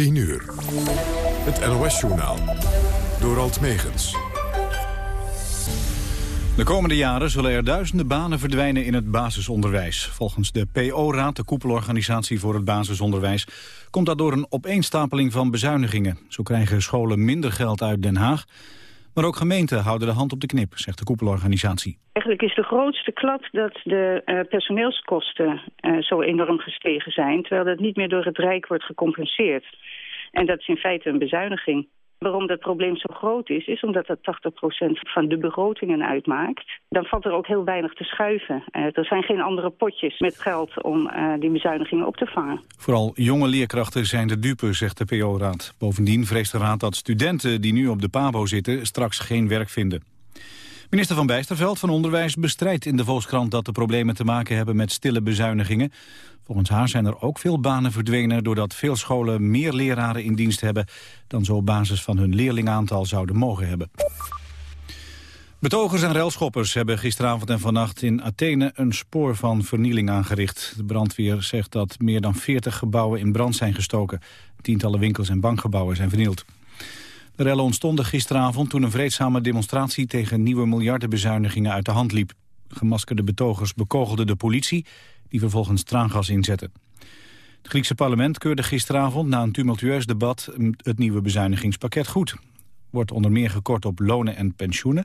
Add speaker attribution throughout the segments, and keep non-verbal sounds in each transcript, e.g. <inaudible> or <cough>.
Speaker 1: 10 uur. Het NOS-journaal. Door Alt.
Speaker 2: De komende jaren zullen er duizenden banen verdwijnen in het basisonderwijs. Volgens de PO-raad, de koepelorganisatie voor het basisonderwijs... komt dat door een opeenstapeling van bezuinigingen. Zo krijgen scholen minder geld uit Den Haag... Maar ook gemeenten houden de hand op de knip, zegt de koepelorganisatie.
Speaker 3: Eigenlijk is de grootste klap dat de uh, personeelskosten uh, zo enorm gestegen zijn... terwijl dat niet meer door het Rijk wordt gecompenseerd. En dat is in feite een bezuiniging. Waarom dat probleem zo groot is, is omdat dat 80% van de begrotingen uitmaakt. Dan valt er ook heel weinig te schuiven. Uh, er zijn geen andere potjes met geld om uh, die bezuinigingen op te vangen.
Speaker 2: Vooral jonge leerkrachten zijn de dupe, zegt de PO-raad. Bovendien vreest de raad dat studenten die nu op de PABO zitten straks geen werk vinden. Minister van Bijsterveld van Onderwijs bestrijdt in de Volkskrant dat de problemen te maken hebben met stille bezuinigingen. Volgens haar zijn er ook veel banen verdwenen doordat veel scholen meer leraren in dienst hebben dan ze op basis van hun leerlingaantal zouden mogen hebben. Betogers en relschoppers hebben gisteravond en vannacht in Athene een spoor van vernieling aangericht. De brandweer zegt dat meer dan 40 gebouwen in brand zijn gestoken. Tientallen winkels en bankgebouwen zijn vernield. De rellen ontstonden gisteravond toen een vreedzame demonstratie tegen nieuwe miljardenbezuinigingen uit de hand liep. Gemaskerde betogers bekogelden de politie die vervolgens traangas inzetten. Het Griekse parlement keurde gisteravond na een tumultueus debat het nieuwe bezuinigingspakket goed. Wordt onder meer gekort op lonen en pensioenen.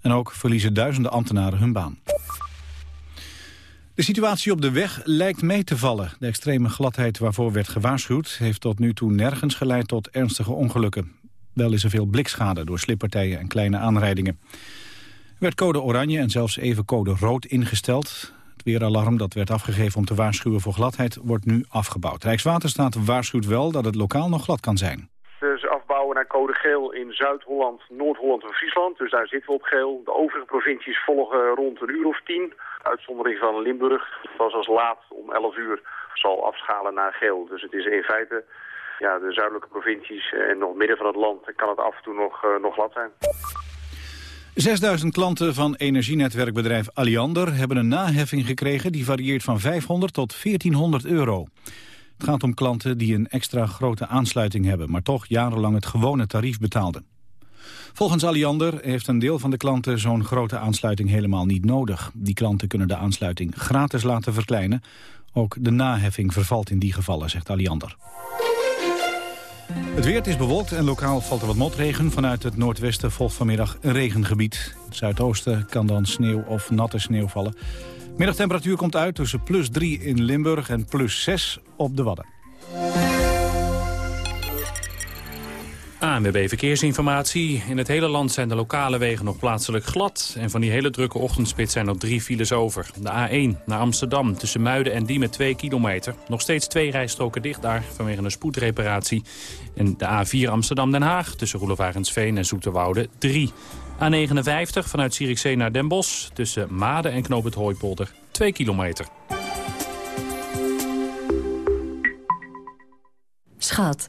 Speaker 2: En ook verliezen duizenden ambtenaren hun baan. De situatie op de weg lijkt mee te vallen. De extreme gladheid waarvoor werd gewaarschuwd... heeft tot nu toe nergens geleid tot ernstige ongelukken. Wel is er veel blikschade door slippartijen en kleine aanrijdingen. Er werd code oranje en zelfs even code rood ingesteld. Weeralarm dat werd afgegeven om te waarschuwen voor gladheid wordt nu afgebouwd. Rijkswaterstaat waarschuwt wel dat het lokaal nog glad kan zijn.
Speaker 4: Dus afbouwen naar code geel in Zuid-Holland, Noord-Holland en Friesland. Dus daar zitten we op geel. De overige provincies volgen rond een uur of tien. Uitzondering van Limburg, was als laat om 11 uur, zal afschalen naar geel. Dus het is in feite ja, de zuidelijke provincies en nog midden van het land kan het af en toe nog, uh, nog glad zijn.
Speaker 2: 6000 klanten van energienetwerkbedrijf Alliander hebben een naheffing gekregen die varieert van 500 tot 1400 euro. Het gaat om klanten die een extra grote aansluiting hebben, maar toch jarenlang het gewone tarief betaalden. Volgens Alliander heeft een deel van de klanten zo'n grote aansluiting helemaal niet nodig. Die klanten kunnen de aansluiting gratis laten verkleinen. Ook de naheffing vervalt in die gevallen, zegt Alliander. Het weer is bewolkt en lokaal valt er wat motregen. Vanuit het noordwesten volgt vanmiddag een regengebied. In het zuidoosten kan dan sneeuw of natte sneeuw vallen. Middagtemperatuur komt uit tussen plus 3 in Limburg en plus 6 op de Wadden.
Speaker 5: ANWB Verkeersinformatie. In het hele land zijn de lokale wegen nog plaatselijk glad. En van die hele drukke ochtendspit zijn er drie files over. De A1 naar Amsterdam tussen Muiden en Diemen 2 kilometer. Nog steeds twee rijstroken dicht daar vanwege een spoedreparatie. En de A4 Amsterdam-Den Haag tussen Roelevarensveen en Zoeterwoude 3. A59 vanuit Zierikzee naar Den Bosch tussen Maden en Knoop het Hooipolder 2 kilometer.
Speaker 6: Schat,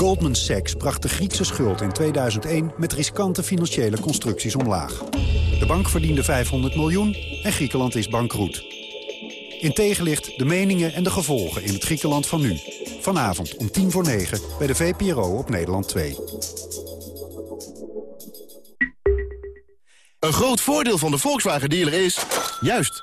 Speaker 7: Goldman Sachs bracht de Griekse schuld in 2001 met riskante financiële constructies omlaag. De bank verdiende 500 miljoen en Griekenland is bankroet. In tegenlicht de meningen en de gevolgen in het Griekenland van nu. Vanavond om tien voor negen bij de VPRO op Nederland 2.
Speaker 8: Een groot voordeel van de Volkswagen dealer is... juist,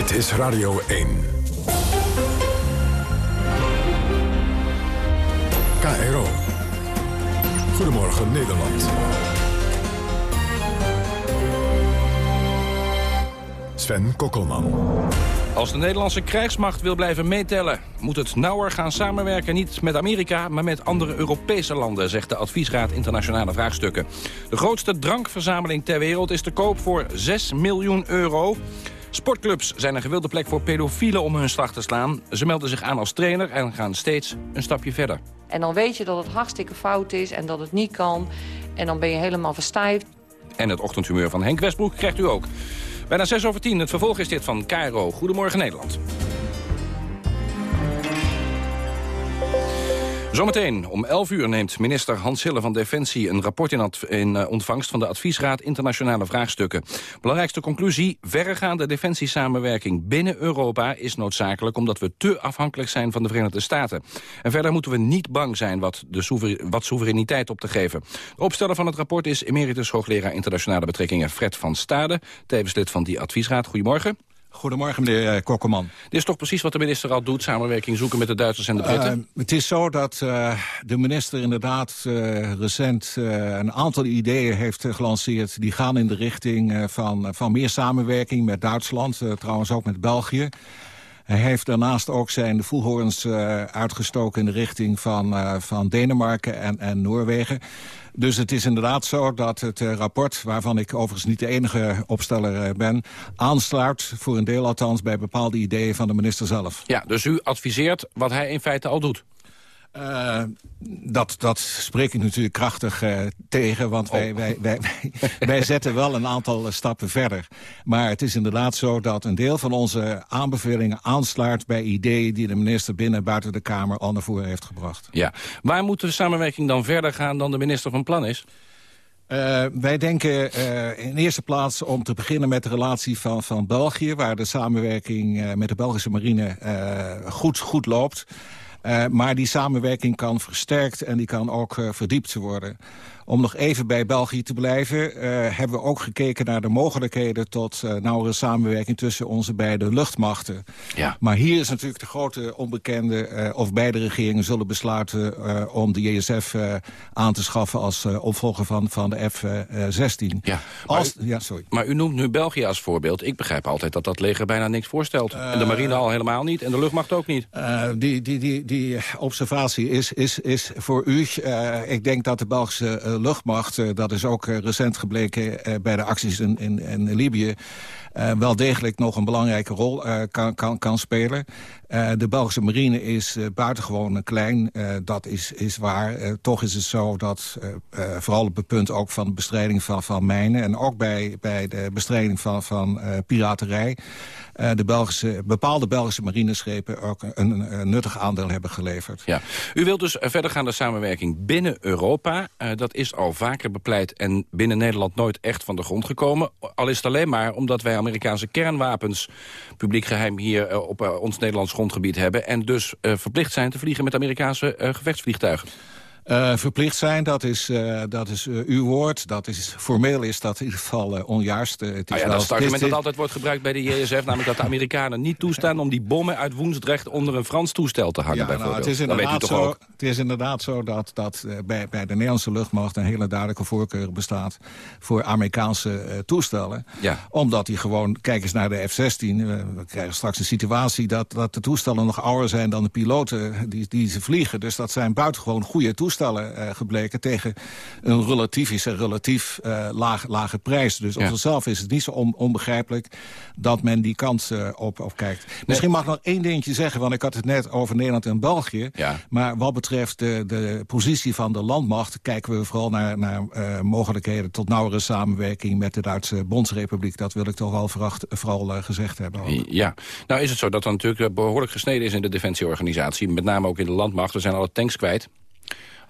Speaker 1: Dit is Radio 1. KRO. Goedemorgen Nederland. Sven Kokkelman.
Speaker 9: Als de Nederlandse krijgsmacht wil blijven meetellen... moet het nauwer gaan samenwerken niet met Amerika... maar met andere Europese landen, zegt de Adviesraad Internationale Vraagstukken. De grootste drankverzameling ter wereld is te koop voor 6 miljoen euro. Sportclubs zijn een gewilde plek voor pedofielen om hun slag te slaan. Ze melden zich aan als trainer en gaan steeds een stapje verder.
Speaker 10: En dan weet je dat het hartstikke fout is en dat het niet kan. En dan ben je helemaal verstijfd.
Speaker 9: En het ochtendhumeur van Henk Westbroek krijgt u ook. Bijna 6 over 10. Het vervolg is dit van KRO. Goedemorgen Nederland. Zometeen om 11 uur neemt minister Hans Hille van Defensie... een rapport in, uh, ontvangst van de Adviesraad Internationale Vraagstukken. Belangrijkste conclusie, verregaande defensiesamenwerking binnen Europa... is noodzakelijk omdat we te afhankelijk zijn van de Verenigde Staten. En verder moeten we niet bang zijn wat, de wat soevereiniteit op te geven. De opsteller van het rapport is emeritus hoogleraar internationale betrekkingen Fred van Stade... tevens lid van die adviesraad. Goedemorgen.
Speaker 11: Goedemorgen, meneer eh, Kokkerman.
Speaker 9: Dit is toch precies wat de minister al doet, samenwerking zoeken met de Duitsers en de Britten? Uh,
Speaker 11: het is zo dat uh, de minister inderdaad uh, recent een aantal ideeën heeft gelanceerd... die gaan in de richting van, van meer samenwerking met Duitsland, trouwens ook met België. Hij heeft daarnaast ook zijn voelhorens uitgestoken in de richting van, van Denemarken en, en Noorwegen. Dus het is inderdaad zo dat het uh, rapport... waarvan ik overigens niet de enige opsteller uh, ben... aansluit, voor een deel althans, bij bepaalde ideeën van de minister zelf.
Speaker 9: Ja, dus u adviseert wat hij in feite al doet?
Speaker 11: Uh, dat, dat spreek ik natuurlijk krachtig uh, tegen, want wij, oh. wij, wij, wij, zetten wel een aantal stappen verder. Maar het is inderdaad zo dat een deel van onze aanbevelingen aansluit bij ideeën die de minister binnen en buiten de Kamer al naar voren heeft gebracht.
Speaker 9: Ja. Waar moet de samenwerking dan verder gaan dan de minister van Plan is?
Speaker 11: Uh, wij denken uh, in eerste plaats om te beginnen met de relatie van, van België... waar de samenwerking uh, met de Belgische marine goed, goed loopt. Uh, maar die samenwerking kan versterkt en die kan ook uh, verdiept worden. Om nog even bij België te blijven... Uh, hebben we ook gekeken naar de mogelijkheden... tot uh, nauwere samenwerking tussen onze beide luchtmachten.
Speaker 9: Ja.
Speaker 11: Maar hier is natuurlijk de grote onbekende... Uh, of beide regeringen zullen besluiten om de JSF aan te schaffen... als opvolger van, van de F-16.
Speaker 9: Ja,
Speaker 11: als, ja, sorry.
Speaker 9: maar u noemt nu België als voorbeeld. Ik begrijp altijd dat dat leger bijna niks voorstelt. en de marine al helemaal niet en de luchtmacht ook niet.
Speaker 11: die, die, die, die observatie is, is, is voor u... ik denk dat de Belgische luchtmacht, uh, dat is ook uh, recent gebleken uh, bij de acties in, in, in Libië... wel degelijk nog een belangrijke rol kan, kan, kan spelen. de Belgische marine is buitengewoon klein, dat is, is waar. toch is het zo dat, vooral op het punt ook van de bestrijding van, van mijnen... en ook bij, bij de bestrijding van, van piraterij... de Belgische, bepaalde Belgische marineschepen ook een, een, nuttig aandeel hebben geleverd.
Speaker 9: Ja. U wilt dus verdergaande samenwerking binnen Europa. dat is al vaker bepleit en binnen Nederland nooit echt van de grond gekomen. Al is het alleen maar omdat wij Amerikaanse kernwapens... publiek geheim hier uh, op uh, ons Nederlands grondgebied hebben... en dus uh, verplicht zijn te vliegen met Amerikaanse gevechtsvliegtuigen.
Speaker 11: Uh, verplicht zijn, dat is, uh, dat is uh, uw woord. Dat is, formeel is dat in ieder geval onjuist. het is
Speaker 9: ah ja, dat is het argument dat altijd wordt gebruikt bij de JSF... namelijk dat de Amerikanen niet toestaan om die bommen uit Woensdrecht... onder een Frans toestel te hangen, ja, bijvoorbeeld.
Speaker 11: Nou, het, is inderdaad zo, het is inderdaad zo dat, dat bij, bij de Nederlandse luchtmacht... een hele duidelijke voorkeur bestaat voor Amerikaanse toestellen.
Speaker 9: Ja.
Speaker 11: Omdat die gewoon, kijk eens naar de F-16... we krijgen straks een situatie dat, dat de toestellen nog ouder zijn... dan de piloten die, die ze vliegen. Dus dat zijn buitengewoon goede toestellen uh, gebleken... tegen een relatief, is een relatief uh, laag, lage prijs. Dus op zichzelf is het niet zo on, onbegrijpelijk dat men die kant uh, op, op kijkt. Misschien mag ik nog één dingetje zeggen, want ik had het net over Nederland en België.
Speaker 9: Ja.
Speaker 11: Maar wat betreft de, de positie van de landmacht... kijken we vooral naar, naar mogelijkheden tot nauwere samenwerking... met de Duitse Bondsrepubliek. Dat wil ik toch wel veracht, vooral gezegd hebben. Ook.
Speaker 9: Ja, nou is het zo dat er natuurlijk behoorlijk gesneden is in de defensieorganisatie. Met name ook in de landmacht. We zijn alle tanks kwijt.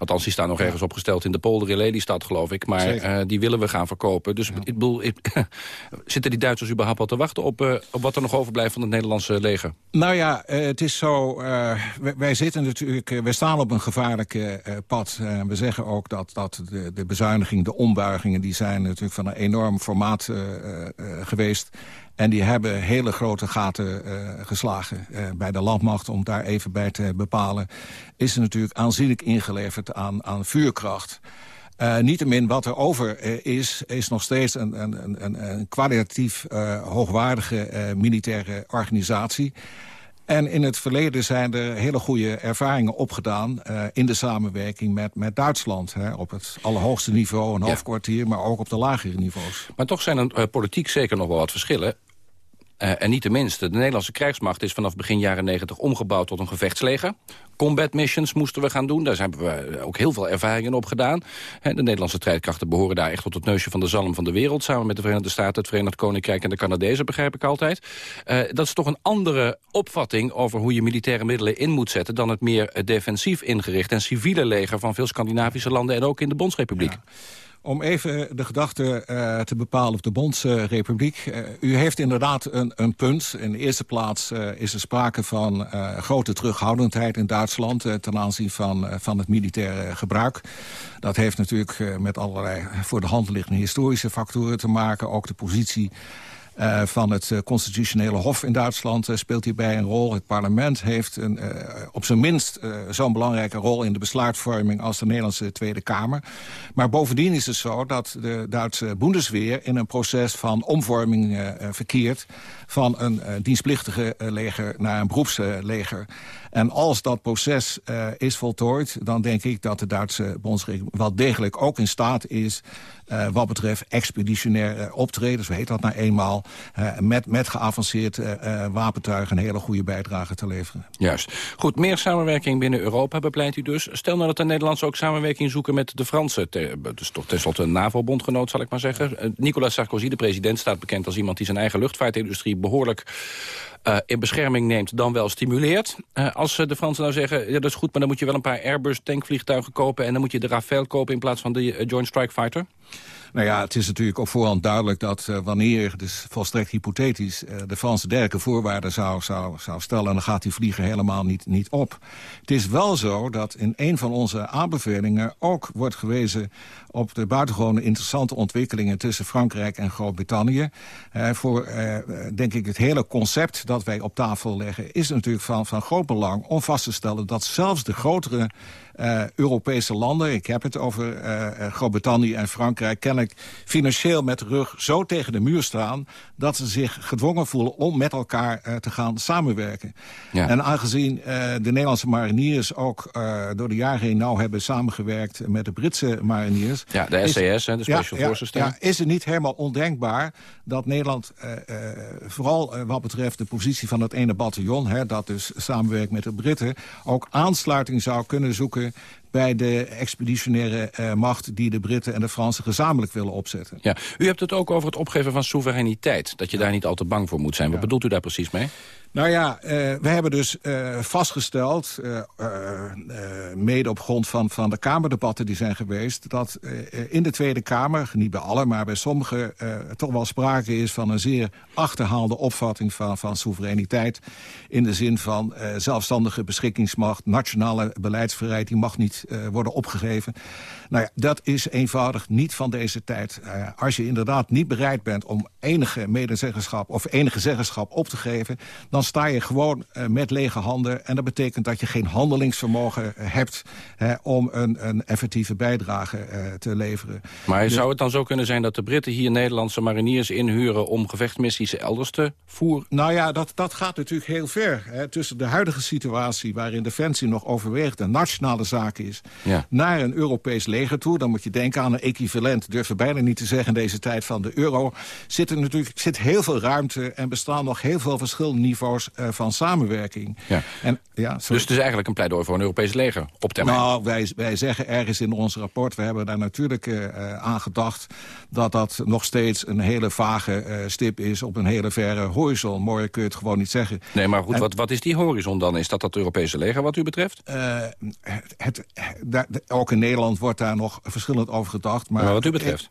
Speaker 9: Althans, die staan nog ergens opgesteld in de polder in Lelystad, geloof ik. Maar uh, die willen we gaan verkopen. Dus ik bedoel, <laughs> zitten die Duitsers überhaupt al te wachten op, uh, op wat er nog overblijft van het Nederlandse leger?
Speaker 11: Nou ja, uh, het is zo, wij, wij, zitten natuurlijk, wij staan op een gevaarlijk pad. we zeggen ook dat, dat de, de bezuinigingen, de ombuigingen, die zijn natuurlijk van een enorm formaat geweest. En die hebben hele grote gaten geslagen. bij de landmacht, om daar even bij te bepalen... is er natuurlijk aanzienlijk ingeleverd aan, aan vuurkracht. Uh, Niettemin, wat er over is, is nog steeds een, een, een, een kwalitatief hoogwaardige militaire organisatie. En in het verleden zijn er hele goede ervaringen opgedaan... in de samenwerking met, met Duitsland. Hè, op het allerhoogste niveau, een hoofdkwartier... maar ook op de lagere niveaus.
Speaker 9: Maar toch zijn er politiek zeker nog wel wat verschillen. Uh, en niet de minste, de Nederlandse krijgsmacht is vanaf begin jaren 90 omgebouwd tot een gevechtsleger. Combat missions moesten we gaan doen, daar hebben we ook heel veel ervaringen op gedaan. de Nederlandse strijdkrachten behoren daar echt tot het neusje van de zalm van de wereld... samen met de Verenigde Staten, het Verenigd Koninkrijk en de Canadezen, begrijp ik altijd. Uh, dat is toch een andere opvatting over hoe je militaire middelen in moet zetten... dan het meer defensief ingericht en civiele leger van veel Scandinavische landen... en ook in de Bondsrepubliek.
Speaker 11: Om even de gedachte uh, te bepalen op de Bondsrepubliek. Uh, u heeft inderdaad een, een, punt. In de eerste plaats uh, is er sprake van grote terughoudendheid in Duitsland... ten aanzien van, van het militaire gebruik. Dat heeft natuurlijk met allerlei voor de hand liggende historische factoren te maken. Ook de positie uh, van het uh, constitutionele hof in Duitsland uh, speelt hierbij een rol. Het parlement heeft een, op zijn minst zo'n belangrijke rol in de besluitvorming als de Nederlandse Tweede Kamer. Maar bovendien is het zo dat de Duitse Bundesweer in een proces van omvorming verkeert van een dienstplichtige leger naar een beroepsleger. En als dat proces is voltooid, dan denk ik dat de Duitse bondsregering wel degelijk ook in staat is... Wat betreft expeditionair optreden, zo heet dat nou eenmaal... met, met geavanceerd wapentuig een hele goede bijdrage te leveren.
Speaker 9: Juist. Goed, meer samenwerking binnen Europa bepleit u dus. Stel nou dat de Nederlanders ook samenwerking zoeken met de Fransen. Dus toch tenslotte een NAVO-bondgenoot, zal ik maar zeggen. Nicolas Sarkozy, de president, staat bekend als iemand die zijn eigen luchtvaartindustrie behoorlijk uh, in bescherming neemt dan wel stimuleert. Uh, als uh, de Fransen nou zeggen, ja, dat is goed... maar dan moet je wel een paar Airbus-tankvliegtuigen kopen... en dan moet je de Rafale kopen in plaats van de Joint Strike Fighter?
Speaker 11: Nou ja, het is natuurlijk op voorhand duidelijk dat uh, wanneer, dus volstrekt hypothetisch... Uh, de Franse derke voorwaarden zou, zou, zou stellen... dan gaat die vlieger helemaal niet, niet op. Het is wel zo dat in een van onze aanbevelingen ook wordt gewezen... op de buitengewone interessante ontwikkelingen tussen Frankrijk en Groot-Brittannië. Uh, voor, denk ik, het hele concept dat wij op tafel leggen... is natuurlijk van, van groot belang om vast te stellen dat zelfs de grotere uh, Europese landen... ik heb het over uh, Groot-Brittannië en Frankrijk... kennelijk financieel met de rug zo tegen de muur staan... dat ze zich gedwongen voelen om met elkaar uh, te gaan samenwerken. Ja. En aangezien de Nederlandse mariniers ook door de jaren heen... nauw hebben samengewerkt met de Britse mariniers...
Speaker 9: Ja, de SAS, de Special
Speaker 11: ja,
Speaker 9: Forces.
Speaker 11: Ja, ja, is het niet helemaal ondenkbaar dat Nederland... vooral wat betreft de positie van het ene bataljon... Hè, dat dus samenwerkt met de Britten... ook aansluiting zou kunnen zoeken zoeken bij de expeditionaire uh, macht die de Britten en de Fransen gezamenlijk willen opzetten.
Speaker 9: Ja. U hebt het ook over het opgeven van soevereiniteit. Dat je daar niet al te bang voor moet zijn. Wat ja. bedoelt u daar precies mee?
Speaker 11: Nou ja, uh, we hebben dus uh, vastgesteld, uh, mede op grond van, van de Kamerdebatten die zijn geweest... dat in de Tweede Kamer, niet bij alle, maar bij sommigen... toch wel sprake is van een zeer achterhaalde opvatting van, van soevereiniteit... in de zin van zelfstandige beschikkingsmacht, nationale beleidsvrijheid... die mag niet worden opgegeven. Nou ja, dat is eenvoudig niet van deze tijd. als je inderdaad niet bereid bent om enige medezeggenschap... of enige zeggenschap op te geven... dan sta je gewoon uh, met lege handen. En dat betekent dat je geen handelingsvermogen hebt... Hè, om een, een effectieve bijdrage te leveren.
Speaker 9: Maar dus... zou het dan zo kunnen zijn dat de Britten hier Nederlandse mariniers inhuren... om gevechtsmissies elders te voeren?
Speaker 11: Nou ja, dat, dat gaat natuurlijk heel ver. Hè. Tussen de huidige situatie waarin Defensie nog overweegt... een nationale zaak is, ja. naar een Europees leger toe... dan moet je denken aan een equivalent, durven bijna niet te zeggen... in deze tijd van de euro, zit er natuurlijk zit heel veel ruimte... en bestaan nog heel veel verschillende niveaus uh, van samenwerking.
Speaker 9: Ja. En, ja, dus het is eigenlijk een pleidooi voor een Europees leger op termijn?
Speaker 11: Nou, wij, wij zeggen ergens in ons rapport... we hebben daar natuurlijk uh, aan gedacht... dat dat nog steeds een hele vage uh, stip is op een hele verre horizon. Mooier kun je het gewoon niet zeggen.
Speaker 9: Nee, maar goed, en, wat, wat is die horizon dan? Is dat dat Europese leger wat u betreft?
Speaker 11: het, het, daar, ook in Nederland wordt daar nog verschillend over gedacht. Maar,
Speaker 9: maar wat u betreft?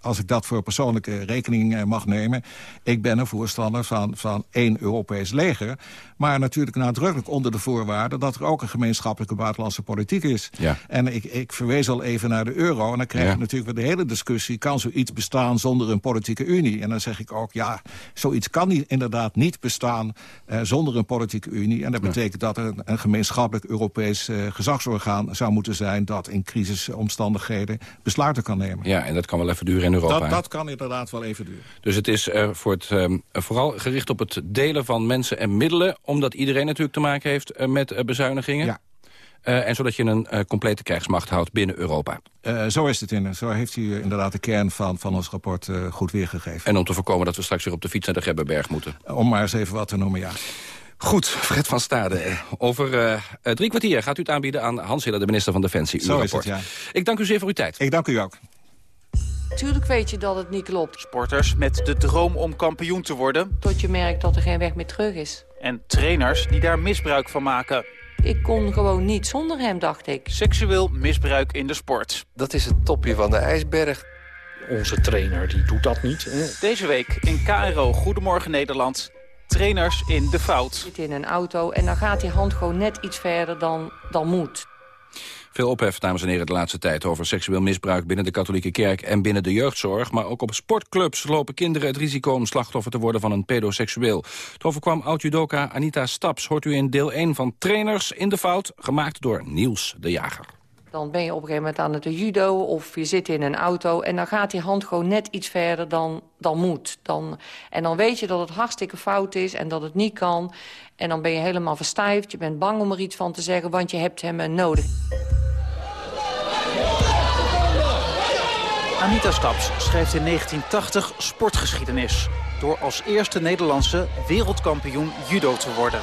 Speaker 11: als ik dat voor persoonlijke rekening mag nemen... ik ben een voorstander van, van één Europees leger. Maar natuurlijk nadrukkelijk onder de voorwaarde... dat er ook een gemeenschappelijke buitenlandse politiek is.
Speaker 9: Ja.
Speaker 11: En ik, ik verwees al even naar de euro. En dan krijg je natuurlijk weer de hele discussie... kan zoiets bestaan zonder een politieke unie? En dan zeg ik ook, ja, zoiets kan niet, inderdaad niet bestaan... Eh, zonder een politieke unie. En dat betekent dat er een, gemeenschappelijk Europees eh, gezagsorgaan zou moeten zijn... dat in crisisomstandigheden besluiten kan nemen.
Speaker 9: Ja, en dat kan wel even duren in Europa.
Speaker 11: Dat, dat kan inderdaad wel even duren.
Speaker 9: Dus het is uh, voor het, uh, vooral gericht op het delen van mensen en middelen... omdat iedereen natuurlijk te maken heeft uh, met bezuinigingen?
Speaker 11: Ja.
Speaker 9: Uh, en zodat je een uh, complete krijgsmacht houdt binnen Europa.
Speaker 11: Uh, zo is het in. Zo heeft u inderdaad de kern van, van ons rapport goed weergegeven.
Speaker 9: En om te voorkomen dat we straks weer op de fiets naar de Gebberberg moeten.
Speaker 11: Om maar eens even wat te noemen, ja.
Speaker 9: Goed, Fred van Stade. Over drie kwartier gaat u het aanbieden aan Hans Hiller, de minister van Defensie.
Speaker 11: Zo
Speaker 9: uw
Speaker 11: is
Speaker 9: rapport.
Speaker 11: het, ja.
Speaker 9: Ik dank u zeer voor uw tijd.
Speaker 11: Ik dank u ook.
Speaker 10: Tuurlijk weet je dat het niet klopt.
Speaker 12: Sporters met de droom om kampioen te worden.
Speaker 10: Tot je merkt dat er geen weg meer terug is.
Speaker 12: En trainers die daar misbruik van maken.
Speaker 10: Ik kon gewoon niet zonder hem, dacht ik.
Speaker 12: Seksueel misbruik in de sport.
Speaker 13: Dat is het topje van de ijsberg.
Speaker 14: Onze trainer die doet dat niet. Hè?
Speaker 12: Deze week in KRO Goedemorgen Nederland. Trainers in de fout.
Speaker 10: Je zit in een auto en dan gaat die hand gewoon net iets verder dan, dan moet.
Speaker 9: Veel ophef, dames en heren, de laatste tijd over seksueel misbruik binnen de katholieke kerk en binnen de jeugdzorg. Maar ook op sportclubs lopen kinderen het risico om slachtoffer te worden van een pedoseksueel. Het overkwam oud-judoka Anita Staps. Hoort u in deel 1 van Trainers in de Fout, gemaakt door Niels de Jager.
Speaker 10: Dan ben je op een gegeven moment aan het judo of je zit in een auto... en dan gaat die hand gewoon net iets verder dan, dan moet. Dan, en dan weet je dat het hartstikke fout is en dat het niet kan. En dan ben je helemaal verstijfd, je bent bang om er iets van te zeggen... want je hebt hem nodig.
Speaker 12: Anita Staps schreef in 1980 sportgeschiedenis... door als eerste Nederlandse wereldkampioen judo te worden.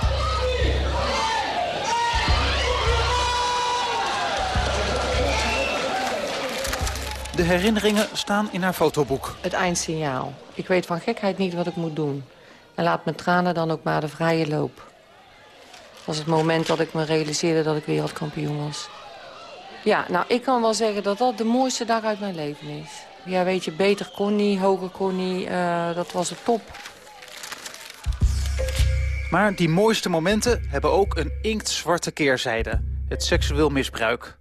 Speaker 12: De herinneringen staan in haar fotoboek.
Speaker 10: Het eindsignaal. Ik weet van gekheid niet wat ik moet doen. En laat mijn tranen dan ook maar de vrije loop. Dat was het moment dat ik me realiseerde dat ik wereldkampioen was. Ja, nou, ik kan wel zeggen dat dat de mooiste dag uit mijn leven is. Ja, weet je, beter kon niet, hoger kon niet. Uh, dat was het top.
Speaker 12: Maar die mooiste momenten hebben ook een inktzwarte keerzijde. Het seksueel misbruik.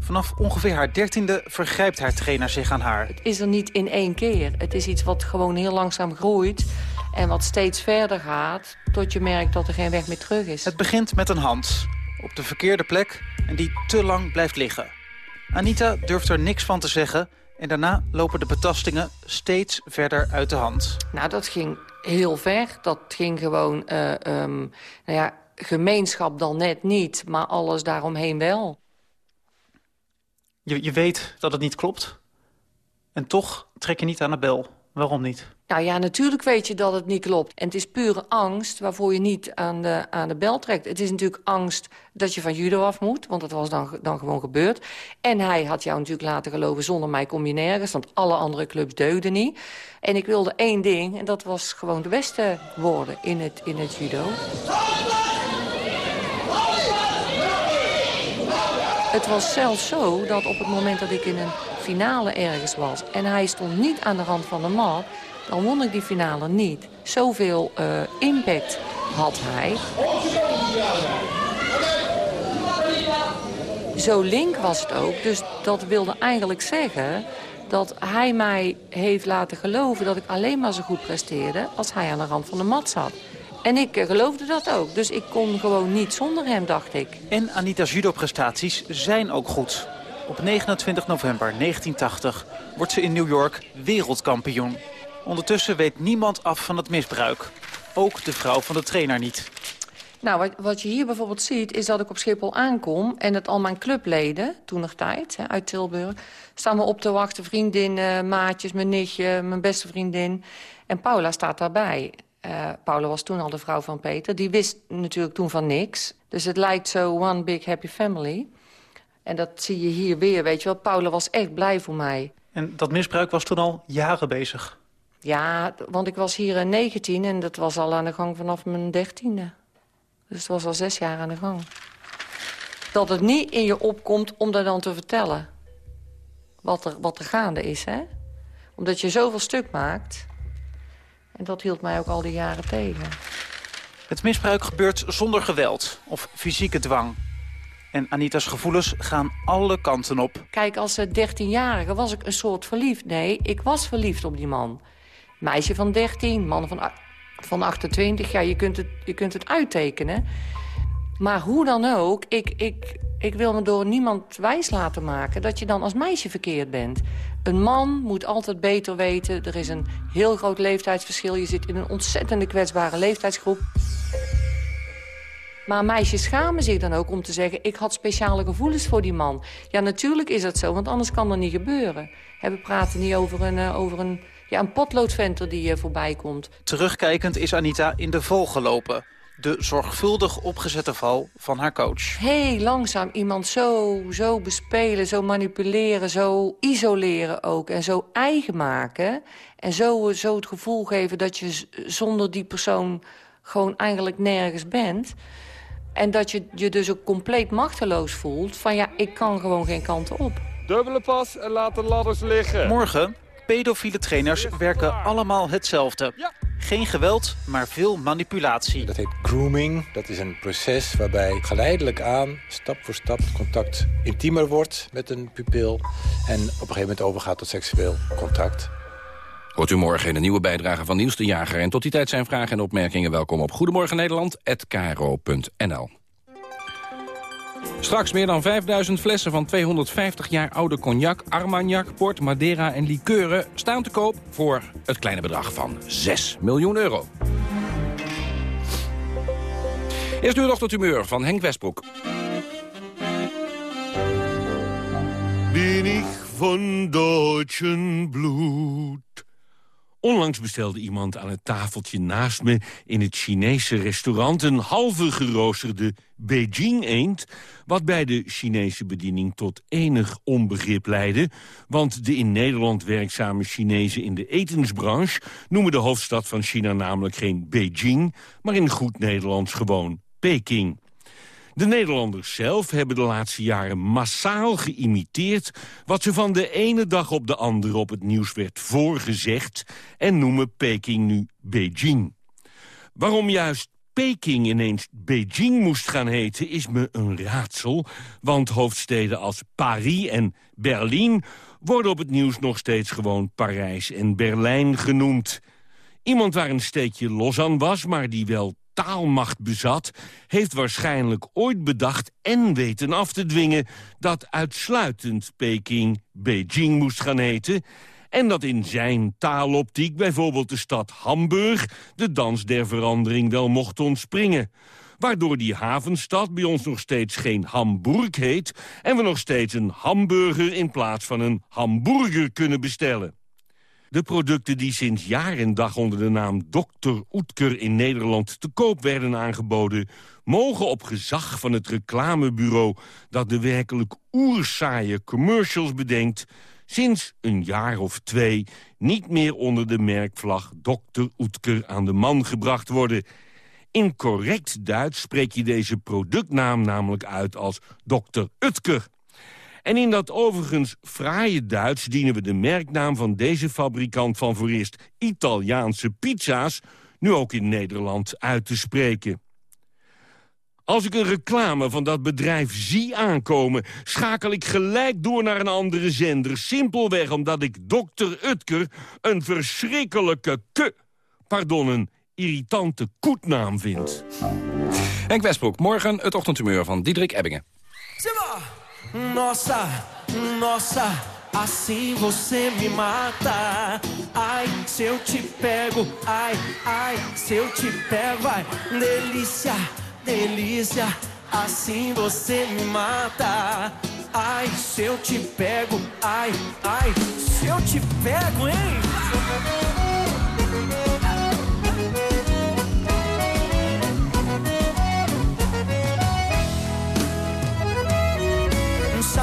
Speaker 12: Vanaf ongeveer haar dertiende vergrijpt haar trainer zich aan haar.
Speaker 10: Het is er niet in één keer. Het is iets wat gewoon heel langzaam groeit... en wat steeds verder gaat... tot je merkt dat er geen weg meer terug is.
Speaker 12: Het begint met een hand. Op de verkeerde plek en die te lang blijft liggen. Anita durft er niks van te zeggen... en daarna lopen de betastingen steeds verder uit de hand.
Speaker 10: Nou, dat ging heel ver. Dat ging gewoon... Uh, um, nou ja, gemeenschap dan net niet, maar alles daaromheen wel.
Speaker 12: Je, je weet dat het niet klopt. En toch trek je niet aan de bel. Waarom niet?
Speaker 10: Nou ja, natuurlijk weet je dat het niet klopt. En het is pure angst waarvoor je niet aan de, aan de bel trekt. Het is natuurlijk angst dat je van judo af moet. Want dat was dan, dan gewoon gebeurd. En hij had jou natuurlijk laten geloven... zonder mij kom je nergens, want alle andere clubs deugden niet. En ik wilde één ding, en dat was gewoon de beste worden in het, in het judo. Het was zelfs zo dat op het moment dat ik in een finale ergens was... en hij stond niet aan de rand van de mat, dan won ik die finale niet. Zoveel uh, impact had hij. Zo link was het ook, dus dat wilde eigenlijk zeggen dat hij mij heeft laten geloven dat ik alleen maar zo goed presteerde... als hij aan de rand van de mat zat. En ik uh, geloofde dat ook. Dus ik kon gewoon niet zonder hem, dacht ik.
Speaker 12: En Anita's judo-prestaties zijn ook goed. Op 29 november 1980 wordt ze in New York wereldkampioen. Ondertussen weet niemand af van het misbruik. Ook de vrouw van de trainer niet.
Speaker 10: Nou, wat, wat je hier bijvoorbeeld ziet, is dat ik op Schiphol aankom... en dat al mijn clubleden, toen nog tijd, uit Tilburg... staan me op te wachten, vriendinnen, maatjes, mijn nichtje, mijn beste vriendin. En Paula staat daarbij. Uh, Paula was toen al de vrouw van Peter. Die wist natuurlijk toen van niks. Dus het lijkt zo one big happy family. En dat zie je hier weer, weet je wel. Paula was echt blij voor mij.
Speaker 12: En dat misbruik was toen al jaren bezig?
Speaker 10: Ja, want ik was hier in 19 en dat was al aan de gang vanaf mijn dertiende. Dus het was al zes jaar aan de gang. dat het niet in je opkomt om dat dan te vertellen. Wat er, wat er gaande is, hè? Omdat je zoveel stuk maakt. En dat hield mij ook al die jaren tegen.
Speaker 12: Het misbruik gebeurt zonder geweld of fysieke dwang. En Anita's gevoelens gaan alle kanten op.
Speaker 10: Kijk, als 13-jarige was ik een soort verliefd. Nee, ik was verliefd op die man. Meisje van 13, man van, van 28. Ja, je kunt, het, je kunt het uittekenen. Maar hoe dan ook, ik, ik, ik wil me door niemand wijs laten maken... dat je dan als meisje verkeerd bent. Een man moet altijd beter weten. Er is een heel groot leeftijdsverschil. Je zit in een ontzettende kwetsbare leeftijdsgroep. Maar meisjes schamen zich dan ook om te zeggen... ik had speciale gevoelens voor die man. Ja, natuurlijk is dat zo, want anders kan dat niet gebeuren. We praten niet over een, uh, over een, ja, een potloodventer die uh, voorbij komt.
Speaker 12: Terugkijkend is Anita in de val gelopen de zorgvuldig opgezette val van haar coach.
Speaker 10: Heel langzaam iemand zo, zo bespelen, zo manipuleren, zo isoleren ook. En zo eigen maken. En zo, zo het gevoel geven dat je zonder die persoon gewoon eigenlijk nergens bent. En dat je je dus ook compleet machteloos voelt. Van ja, ik kan gewoon geen kanten op.
Speaker 15: Dubbele pas en laat de ladders liggen.
Speaker 12: Morgen, pedofiele trainers werken allemaal hetzelfde. Geen geweld, maar veel manipulatie.
Speaker 16: Dat heet grooming. Dat is een proces waarbij geleidelijk aan, stap voor stap, het contact intiemer wordt met een pupil. En op een gegeven moment overgaat tot seksueel contact.
Speaker 9: Hoort u morgen in een nieuwe bijdrage van Niels de Jager. En tot die tijd zijn vragen en opmerkingen welkom op Goedemorgen Nederland@kro.nl. Straks meer dan 5000 flessen van 250 jaar oude cognac, Armagnac, port, Madeira en likeuren staan te koop voor het kleine bedrag van 6 miljoen euro. Eerst nu nog het humeur van Henk Westbroek.
Speaker 17: Ben ik van Deutschen Blut? Onlangs bestelde iemand aan het tafeltje naast me in het Chinese restaurant... een halve geroosterde Beijing-eend... wat bij de Chinese bediening tot enig onbegrip leidde. Want de in Nederland werkzame Chinezen in de etensbranche... noemen de hoofdstad van China namelijk geen Beijing... maar in goed Nederlands gewoon Peking. De Nederlanders zelf hebben de laatste jaren massaal geïmiteerd... wat ze van de ene dag op de andere op het nieuws werd voorgezegd... en noemen Peking nu Beijing. Waarom juist Peking ineens Beijing moest gaan heten is me een raadsel... want hoofdsteden als Paris en Berlijn worden op het nieuws nog steeds gewoon Parijs en Berlijn genoemd. Iemand waar een steekje los aan was, maar die wel taalmacht bezat... heeft waarschijnlijk ooit bedacht en weten af te dwingen... dat uitsluitend Peking Beijing moest gaan heten... en dat in zijn taaloptiek bijvoorbeeld de stad Hamburg... de dans der verandering wel mocht ontspringen waardoor die havenstad bij ons nog steeds geen Hamburg heet... en we nog steeds een hamburger in plaats van een hamburger kunnen bestellen. De producten die sinds jaar en dag onder de naam Dr. Oetker in Nederland te koop werden aangeboden... mogen op gezag van het reclamebureau dat de werkelijk oersaaie commercials bedenkt... sinds een jaar of twee niet meer onder de merkvlag Dr. Oetker aan de man gebracht worden... In correct Duits spreek je deze productnaam namelijk uit als Dr. Utker. En in dat overigens fraaie Duits dienen we de merknaam van deze fabrikant van voor eerst Italiaanse pizza's nu ook in Nederland uit te spreken. Als ik een reclame van dat bedrijf zie aankomen... schakel ik gelijk door naar een andere zender. Simpelweg omdat ik Dr. Utker een verschrikkelijke ke... pardon, een irritante koetnaam vind.
Speaker 9: Henk Westbroek, morgen het ochtendhumeur van Diederik Ebbingen.
Speaker 18: Nossa, nossa, assim você me mata. Ai, se eu te pego, ai, ai, se eu te pego, ai, delícia, delícia, assim você me mata. Ai, se eu te pego, ai, ai, se eu te pego, hein?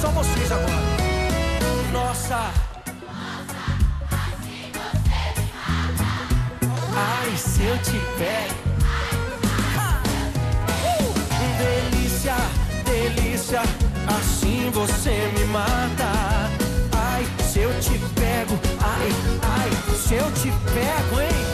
Speaker 18: Só vocês agora. Nossa. Ai, se eu te pego. Uh! Delícia, delícia, assim você me mata. Ai, se eu te pego, ai, ai, se eu te pego, hein?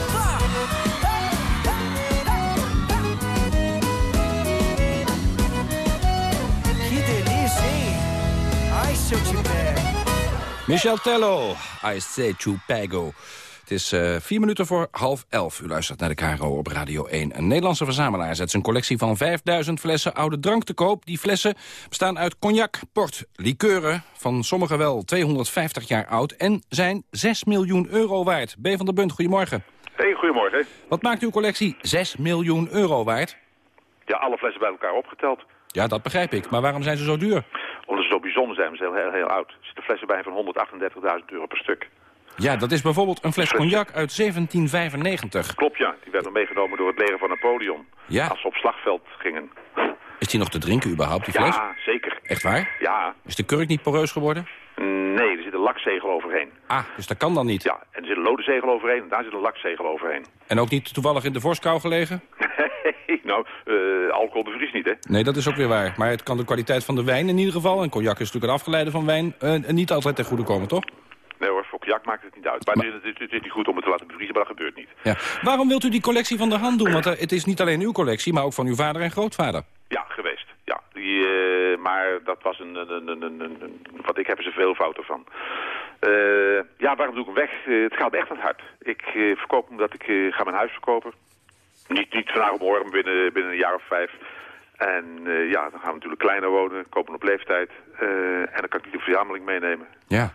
Speaker 9: Michel Tello, I say to Pago. Het is eh, vier minuten voor half elf. U luistert naar de KRO op Radio 1. Een Nederlandse verzamelaar zet zijn collectie van 5000 flessen oude drank te koop. Die flessen bestaan uit cognac, port, likeuren, van sommige wel 250 jaar oud... en zijn 6 miljoen euro waard. B. van der Bunt, goedemorgen.
Speaker 19: Hey, goedemorgen.
Speaker 9: Wat maakt uw collectie 6 miljoen euro waard?
Speaker 19: Ja, alle flessen bij elkaar opgeteld.
Speaker 9: Ja, dat begrijp ik. Maar waarom zijn ze zo duur?
Speaker 19: Omdat ze zo bijzonder zijn, ze zijn heel, heel, heel oud. Er zitten flessen bij van 138.000 euro per stuk.
Speaker 9: Ja, dat is bijvoorbeeld een fles cognac uit 1795.
Speaker 19: Klopt, ja. Die werden meegenomen door het leger van Napoleon.
Speaker 9: Ja.
Speaker 19: Als ze op slagveld gingen.
Speaker 9: Is die nog te drinken überhaupt, die fles?
Speaker 19: Ja, zeker.
Speaker 9: Echt waar?
Speaker 19: Ja.
Speaker 9: Is de kurk niet poreus geworden?
Speaker 19: Nee, er zit een lakzegel overheen.
Speaker 9: Ah, dus dat kan dan niet?
Speaker 19: Ja, en er zit een lodenzegel overheen en daar zit een lakzegel overheen.
Speaker 9: En ook niet toevallig in de vorstkou gelegen? <laughs>
Speaker 19: nou, uh, alcohol bevriest niet, hè?
Speaker 9: Nee, dat is ook weer waar. Maar het kan de kwaliteit van de wijn in ieder geval... en cognac is natuurlijk een afgeleide van wijn... Uh, niet altijd ten goede komen, toch?
Speaker 19: Nee hoor, voor cognac maakt het niet uit. Maar, maar... Het, is, het, is, niet goed om het te laten bevriezen, maar dat gebeurt niet.
Speaker 9: Ja. Waarom wilt u die collectie van de hand doen? Want uh, het is niet alleen uw collectie, maar ook van uw vader en grootvader.
Speaker 19: Ja, geweest. Ja, die, maar dat was een, een, een, een, Wat ik heb is er veel fouten van. Ja, waarom doe ik hem weg? Het gaat echt aan het hart. Ik verkoop hem omdat ik ga mijn huis verkopen. Niet, niet vandaag of morgen, binnen, binnen een jaar of vijf. En ja, dan gaan we natuurlijk kleiner wonen, kopen op leeftijd. en dan kan ik niet de verzameling meenemen.
Speaker 9: Ja.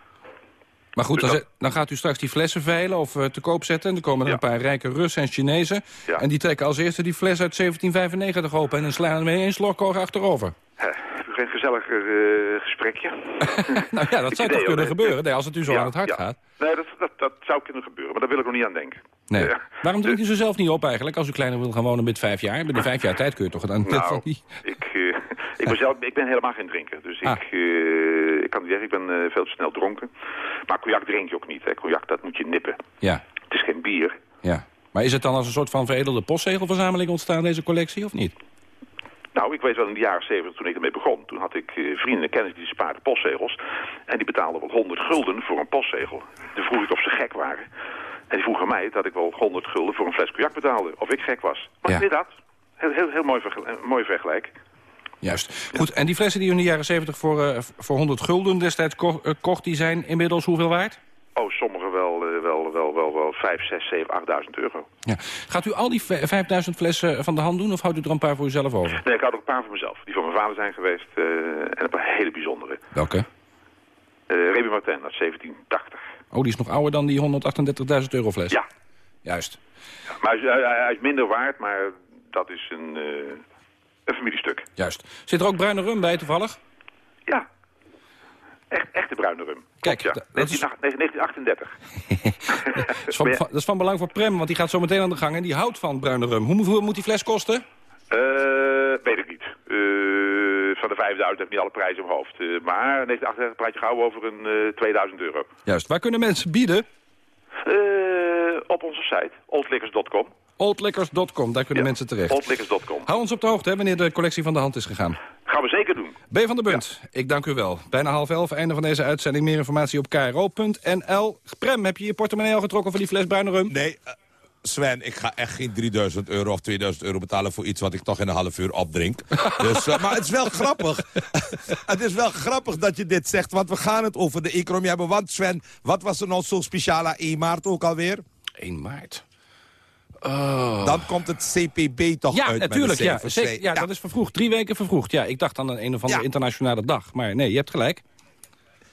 Speaker 9: Maar goed, dus dan, dan, gaat u straks die flessen veilen of te koop zetten. En er komen er ja. een paar rijke Russen en Chinezen. Ja. En die trekken als eerste die fles uit 1795 open... en dan slaan ermee één slok achterover.
Speaker 19: Geen gezelliger gesprekje. <laughs>
Speaker 9: nou ja, dat zou toch kunnen gebeuren, nee, als het u zo ja, aan het hart ja. gaat.
Speaker 19: Nee, dat, dat, dat zou kunnen gebeuren, maar daar wil ik nog niet aan denken.
Speaker 9: Nee. Waarom drinkt u zo zelf niet op eigenlijk, als u kleiner wil gaan wonen met vijf jaar? Binnen vijf jaar tijd kun je toch het aan
Speaker 19: nou, van die... ik, uh, ik, ben zelf, ik ben helemaal geen drinker, dus ah. ik, uh, ik kan niet zeggen, ik ben uh, veel te snel dronken. Maar cognac drink je ook niet, hè. cognac dat moet je nippen.
Speaker 9: Ja.
Speaker 19: Het is geen bier.
Speaker 9: Ja. Maar is het dan als een soort van veredelde postzegelverzameling ontstaan, deze collectie, of niet?
Speaker 19: Nou, ik weet wel in de jaren 70 toen ik ermee begon. Toen had ik uh, vrienden en kennis die spaarden postzegels. En die betaalden wel 100 gulden voor een postzegel. Toen vroeg ik of ze gek waren. En die vroegen mij dat ik wel 100 gulden voor een fles cognac betaalde. Of ik gek was. Maar ja. inderdaad, heel, heel, heel mooi, vergel mooi vergelijk.
Speaker 9: Juist. Goed, en die flessen die u in de jaren 70 voor, uh, voor 100 gulden destijds uh, kocht, die zijn inmiddels hoeveel waard?
Speaker 19: Oh, sommige wel, uh, wel, wel, wel, wel 5, 6, 7, 8.000 euro.
Speaker 9: Ja. Gaat u al die 5000 flessen van de hand doen of houdt u er een paar voor uzelf over?
Speaker 19: Nee, ik houd er een paar voor mezelf. Die van mijn vader zijn geweest en een paar hele bijzondere.
Speaker 9: Welke?
Speaker 19: Uh, Remy Martin uit 1780.
Speaker 9: Oh, die is nog ouder dan die 138.000 euro fles?
Speaker 19: Ja.
Speaker 9: Juist.
Speaker 19: Ja, maar hij is, hij is, minder waard, maar dat is een, uh, een familiestuk.
Speaker 9: Juist. Zit er ook bruine rum bij toevallig?
Speaker 19: Ja. Echt, echte bruine rum.
Speaker 9: Kijk,
Speaker 19: ja.
Speaker 9: dat is-
Speaker 19: 1938. <laughs>
Speaker 9: Dat is, van, dat is van belang voor Prem, want die gaat zo meteen aan de gang... en die houdt van bruine rum. Hoe- Hoeveel moet die fles kosten?
Speaker 19: Eh, weet ik niet. Eh, van de 5000 heb ik niet alle prijzen op mijn hoofd. Eh, maar 1938 praat je gauw over een eh, 2000 euro.
Speaker 9: Juist, waar kunnen mensen bieden?
Speaker 19: Eh, op onze site, oldlickers.com.
Speaker 9: Oldlickers.com, daar kunnen mensen terecht.
Speaker 19: Oldlickers.com.
Speaker 9: Hou ons op de hoogte hè, wanneer de collectie van de hand is gegaan.
Speaker 19: Gaan we zeker doen.
Speaker 9: B. van der Bunt, ik dank u wel. Bijna half elf, einde van deze uitzending. Meer informatie op kro.nl. Prem, heb je je portemonnee al getrokken voor die fles bruine rum?
Speaker 20: Nee, eh, Sven, ik ga echt geen 3000 euro of 2000 euro betalen voor iets wat ik toch in een half uur opdrink. <laughs> dus, eh, maar het is wel grappig. <laughs> het is wel grappig dat je dit zegt, want we gaan het over de economie hebben. Want Sven, wat was er nou zo speciaal aan 1 maart ook alweer?
Speaker 9: 1 maart? Oh.
Speaker 20: Dan komt het CPB toch
Speaker 9: Ja,
Speaker 20: uit
Speaker 9: natuurlijk. Ja,
Speaker 20: cijfers.
Speaker 9: zeker, ja, dat is vervroegd. Drie weken vervroegd. Ja, ik dacht aan een, een of andere internationale dag. Maar nee, je hebt gelijk.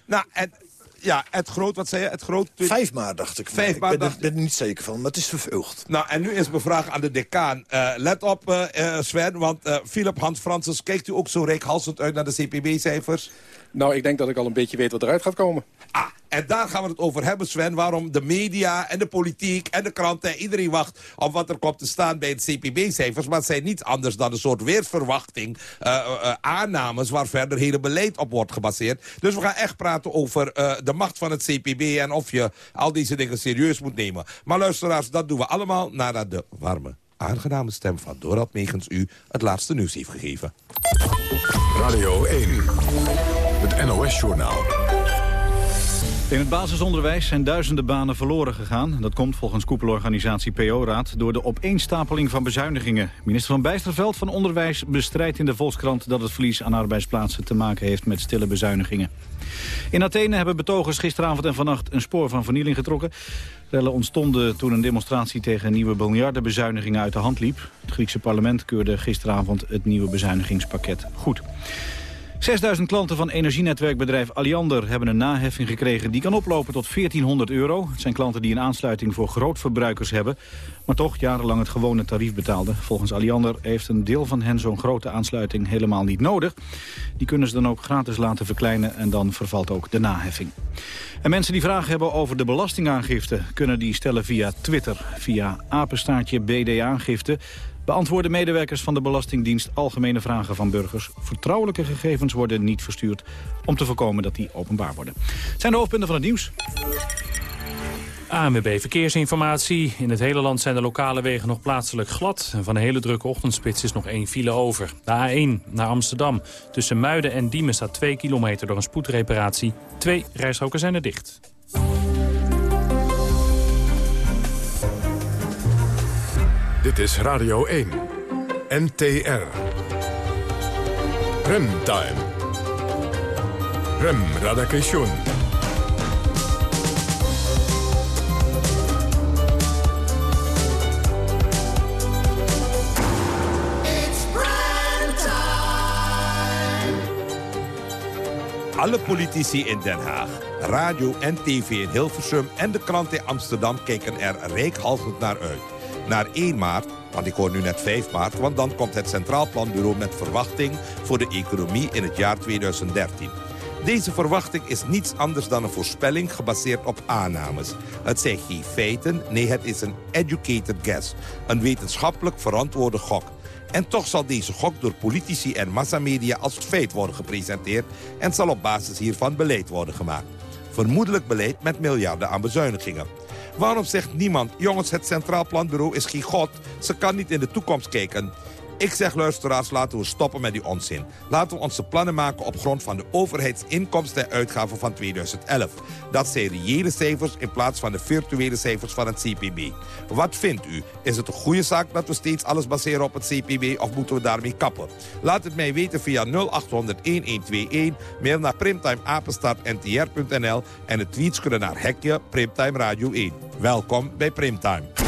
Speaker 20: Nou, en, ja, het groot, wat zei je? Het groot...
Speaker 21: 5 maart dacht ik.
Speaker 20: Vijf
Speaker 21: ik
Speaker 20: maart
Speaker 21: ben,
Speaker 20: dacht
Speaker 21: er, ben er niet zeker van, maar het is vervulgd.
Speaker 20: Nou, en nu is mijn vraag aan de decaan. Eh, let op, eh, eh, Sven, want Philip Hans Francis... kijkt u ook zo reikhalsend uit naar de CPB-cijfers?
Speaker 22: Nou, ik denk dat ik al een beetje weet wat eruit gaat komen.
Speaker 20: Ah, en daar gaan we het over hebben, Sven. Waarom de media en de politiek en de kranten... en iedereen wacht op wat er komt te staan bij het CPB-cijfers. Maar het zijn niets anders dan een soort weersverwachting. eh, eh, aannames waar verder hele beleid op wordt gebaseerd. Dus we gaan echt praten over eh, de macht van het CPB... en of je al deze dingen serieus moet nemen. Maar luisteraars, dat doen we allemaal nadat de warme aangename stem van Dorad Megens u het laatste nieuws heeft gegeven.
Speaker 1: Radio 1, NOS-journaal.
Speaker 2: In het basisonderwijs zijn duizenden banen verloren gegaan. Dat komt volgens koepelorganisatie PO-raad door de opeenstapeling van bezuinigingen. Minister van Bijsterveld van Onderwijs bestrijdt in de Volkskrant... dat het verlies aan arbeidsplaatsen te maken heeft met stille bezuinigingen. In Athene hebben betogers gisteravond en vannacht een spoor van vernieling getrokken. Rellen ontstonden toen een demonstratie tegen nieuwe miljardenbezuinigingen uit de hand liep. Het Griekse parlement keurde gisteravond het nieuwe bezuinigingspakket goed. 6000 klanten van energienetwerkbedrijf Alliander hebben een naheffing gekregen die kan oplopen tot 1400 euro. Het zijn klanten die een aansluiting voor grootverbruikers hebben, maar toch jarenlang het gewone tarief betaalden. Volgens Alliander heeft een deel van hen zo'n grote aansluiting helemaal niet nodig. Die kunnen ze dan ook gratis laten verkleinen en dan vervalt ook de naheffing. En mensen die vragen hebben over de belastingaangifte kunnen die stellen via Twitter. Via apenstaartje BD-aangifte beantwoorden medewerkers van de Belastingdienst algemene vragen van burgers. Vertrouwelijke gegevens worden niet verstuurd om te voorkomen dat die openbaar worden. Het zijn de hoofdpunten van het nieuws.
Speaker 5: ANWB Verkeersinformatie. In het hele land zijn de lokale wegen nog plaatselijk glad. En van een hele drukke ochtendspits is nog één file over. De A1 naar Amsterdam. Tussen Muiden en Diemen staat 2 kilometer door een spoedreparatie. Twee rijstroken zijn er dicht.
Speaker 1: Dit is Radio 1, NTR. Remtime. Rem Radakation.
Speaker 20: Alle politici in Den Haag, radio en tv in Hilversum en de krant in Amsterdam kijken er reikhalsend naar uit. Naar 1 maart, want ik hoor nu net 5 maart, want dan komt het Centraal Planbureau met verwachting voor de economie in het jaar 2013. Deze verwachting is niets anders dan een voorspelling gebaseerd op aannames. Het zijn geen feiten, nee het is een educated guess. Een wetenschappelijk verantwoorde gok. En toch zal deze gok door politici en massamedia als feit worden gepresenteerd... en zal op basis hiervan beleid worden gemaakt. Vermoedelijk beleid met miljarden aan bezuinigingen. Waarom zegt niemand, jongens, het Centraal Planbureau is geen god... ze kan niet in de toekomst kijken... Ik zeg luisteraars, laten we stoppen met die onzin. Laten we onze plannen maken op grond van de overheidsinkomsten en uitgaven van 2011. Dat zijn reële cijfers in plaats van de virtuele cijfers van het CPB. Wat vindt u? Is het een goede zaak dat we steeds alles baseren op het CPB of moeten we daarmee kappen? Laat het mij weten via 0800-1121, mail naar primtimeapenstaartntr.nl en de tweets kunnen naar hekje Primtime Radio 1. Welkom bij Primtime.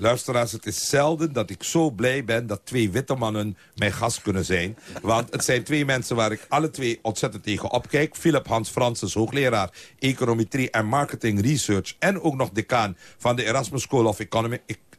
Speaker 20: Luisteraars, het is zelden dat ik zo blij ben dat twee witte mannen mijn gast kunnen zijn. Want het zijn twee mensen waar ik alle twee ontzettend tegen opkijk. Philip Hans Francis, hoogleraar Econometrie en Marketing Research... en ook nog decaan van de Erasmus School of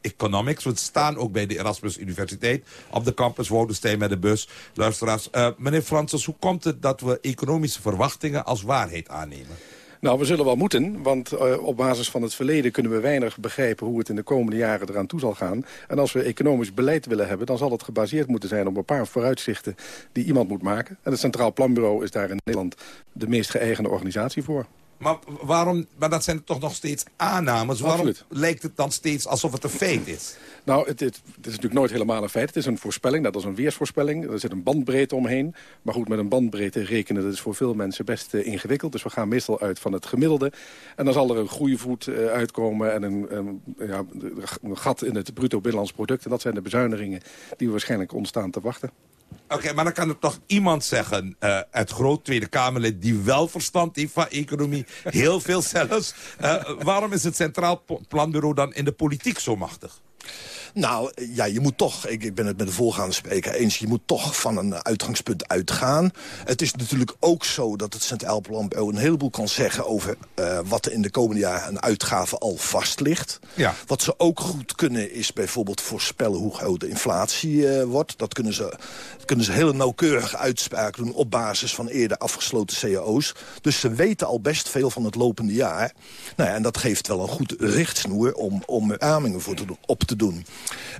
Speaker 20: Economics. We staan ook bij de Erasmus Universiteit op de campus Woudenstein met de bus. Luisteraars, uh, meneer Francis, hoe komt het dat we economische verwachtingen als waarheid aannemen?
Speaker 22: Nou, we zullen wel moeten, want uh, op basis van het verleden kunnen we weinig begrijpen hoe het in de komende jaren eraan toe zal gaan. En als we economisch beleid willen hebben, dan zal het gebaseerd moeten zijn op een paar vooruitzichten die iemand moet maken. En het Centraal Planbureau is daar in Nederland de meest geëigende organisatie voor.
Speaker 20: Maar, waarom, maar dat zijn toch nog steeds aannames. Waarom
Speaker 22: Absoluut.
Speaker 20: lijkt het dan steeds alsof het een feit is?
Speaker 22: Nou, het, het, het, is natuurlijk nooit helemaal een feit. Het is een voorspelling, net als een weersvoorspelling. Er zit een bandbreedte omheen. Maar goed, met een bandbreedte rekenen, dat is voor veel mensen best uh, ingewikkeld. Dus we gaan meestal uit van het gemiddelde. En dan zal er een groeivoet uh, uitkomen en een, een, ja, een gat in het bruto binnenlands product. En dat zijn de bezuinigingen die we waarschijnlijk ontstaan te wachten.
Speaker 20: Oké, okay, maar dan kan er toch iemand zeggen, uh, het groot Tweede Kamerlid... die wel verstand heeft van economie, <laughs> heel veel zelfs. Uh, waarom is het Centraal Planbureau dan in de politiek zo machtig?
Speaker 21: Nou, ja, je moet toch, ik, ik ben het met de voorgaande spreker eens... je moet toch van een uitgangspunt uitgaan. Het is natuurlijk ook zo dat het Centraal Planbureau... een heleboel kan zeggen over uh, wat er in de komende jaren... een uitgave al vast ligt.
Speaker 20: Ja.
Speaker 21: Wat ze ook goed kunnen is bijvoorbeeld voorspellen... hoe groot de inflatie uh, wordt. Dat kunnen ze, kunnen ze hele nauwkeurige uitspraken doen... op basis van eerder afgesloten cao's. Dus ze weten al best veel van het lopende jaar. Nou ja, en dat geeft wel een goed richtsnoer om, om ramingen voor te, op te doen.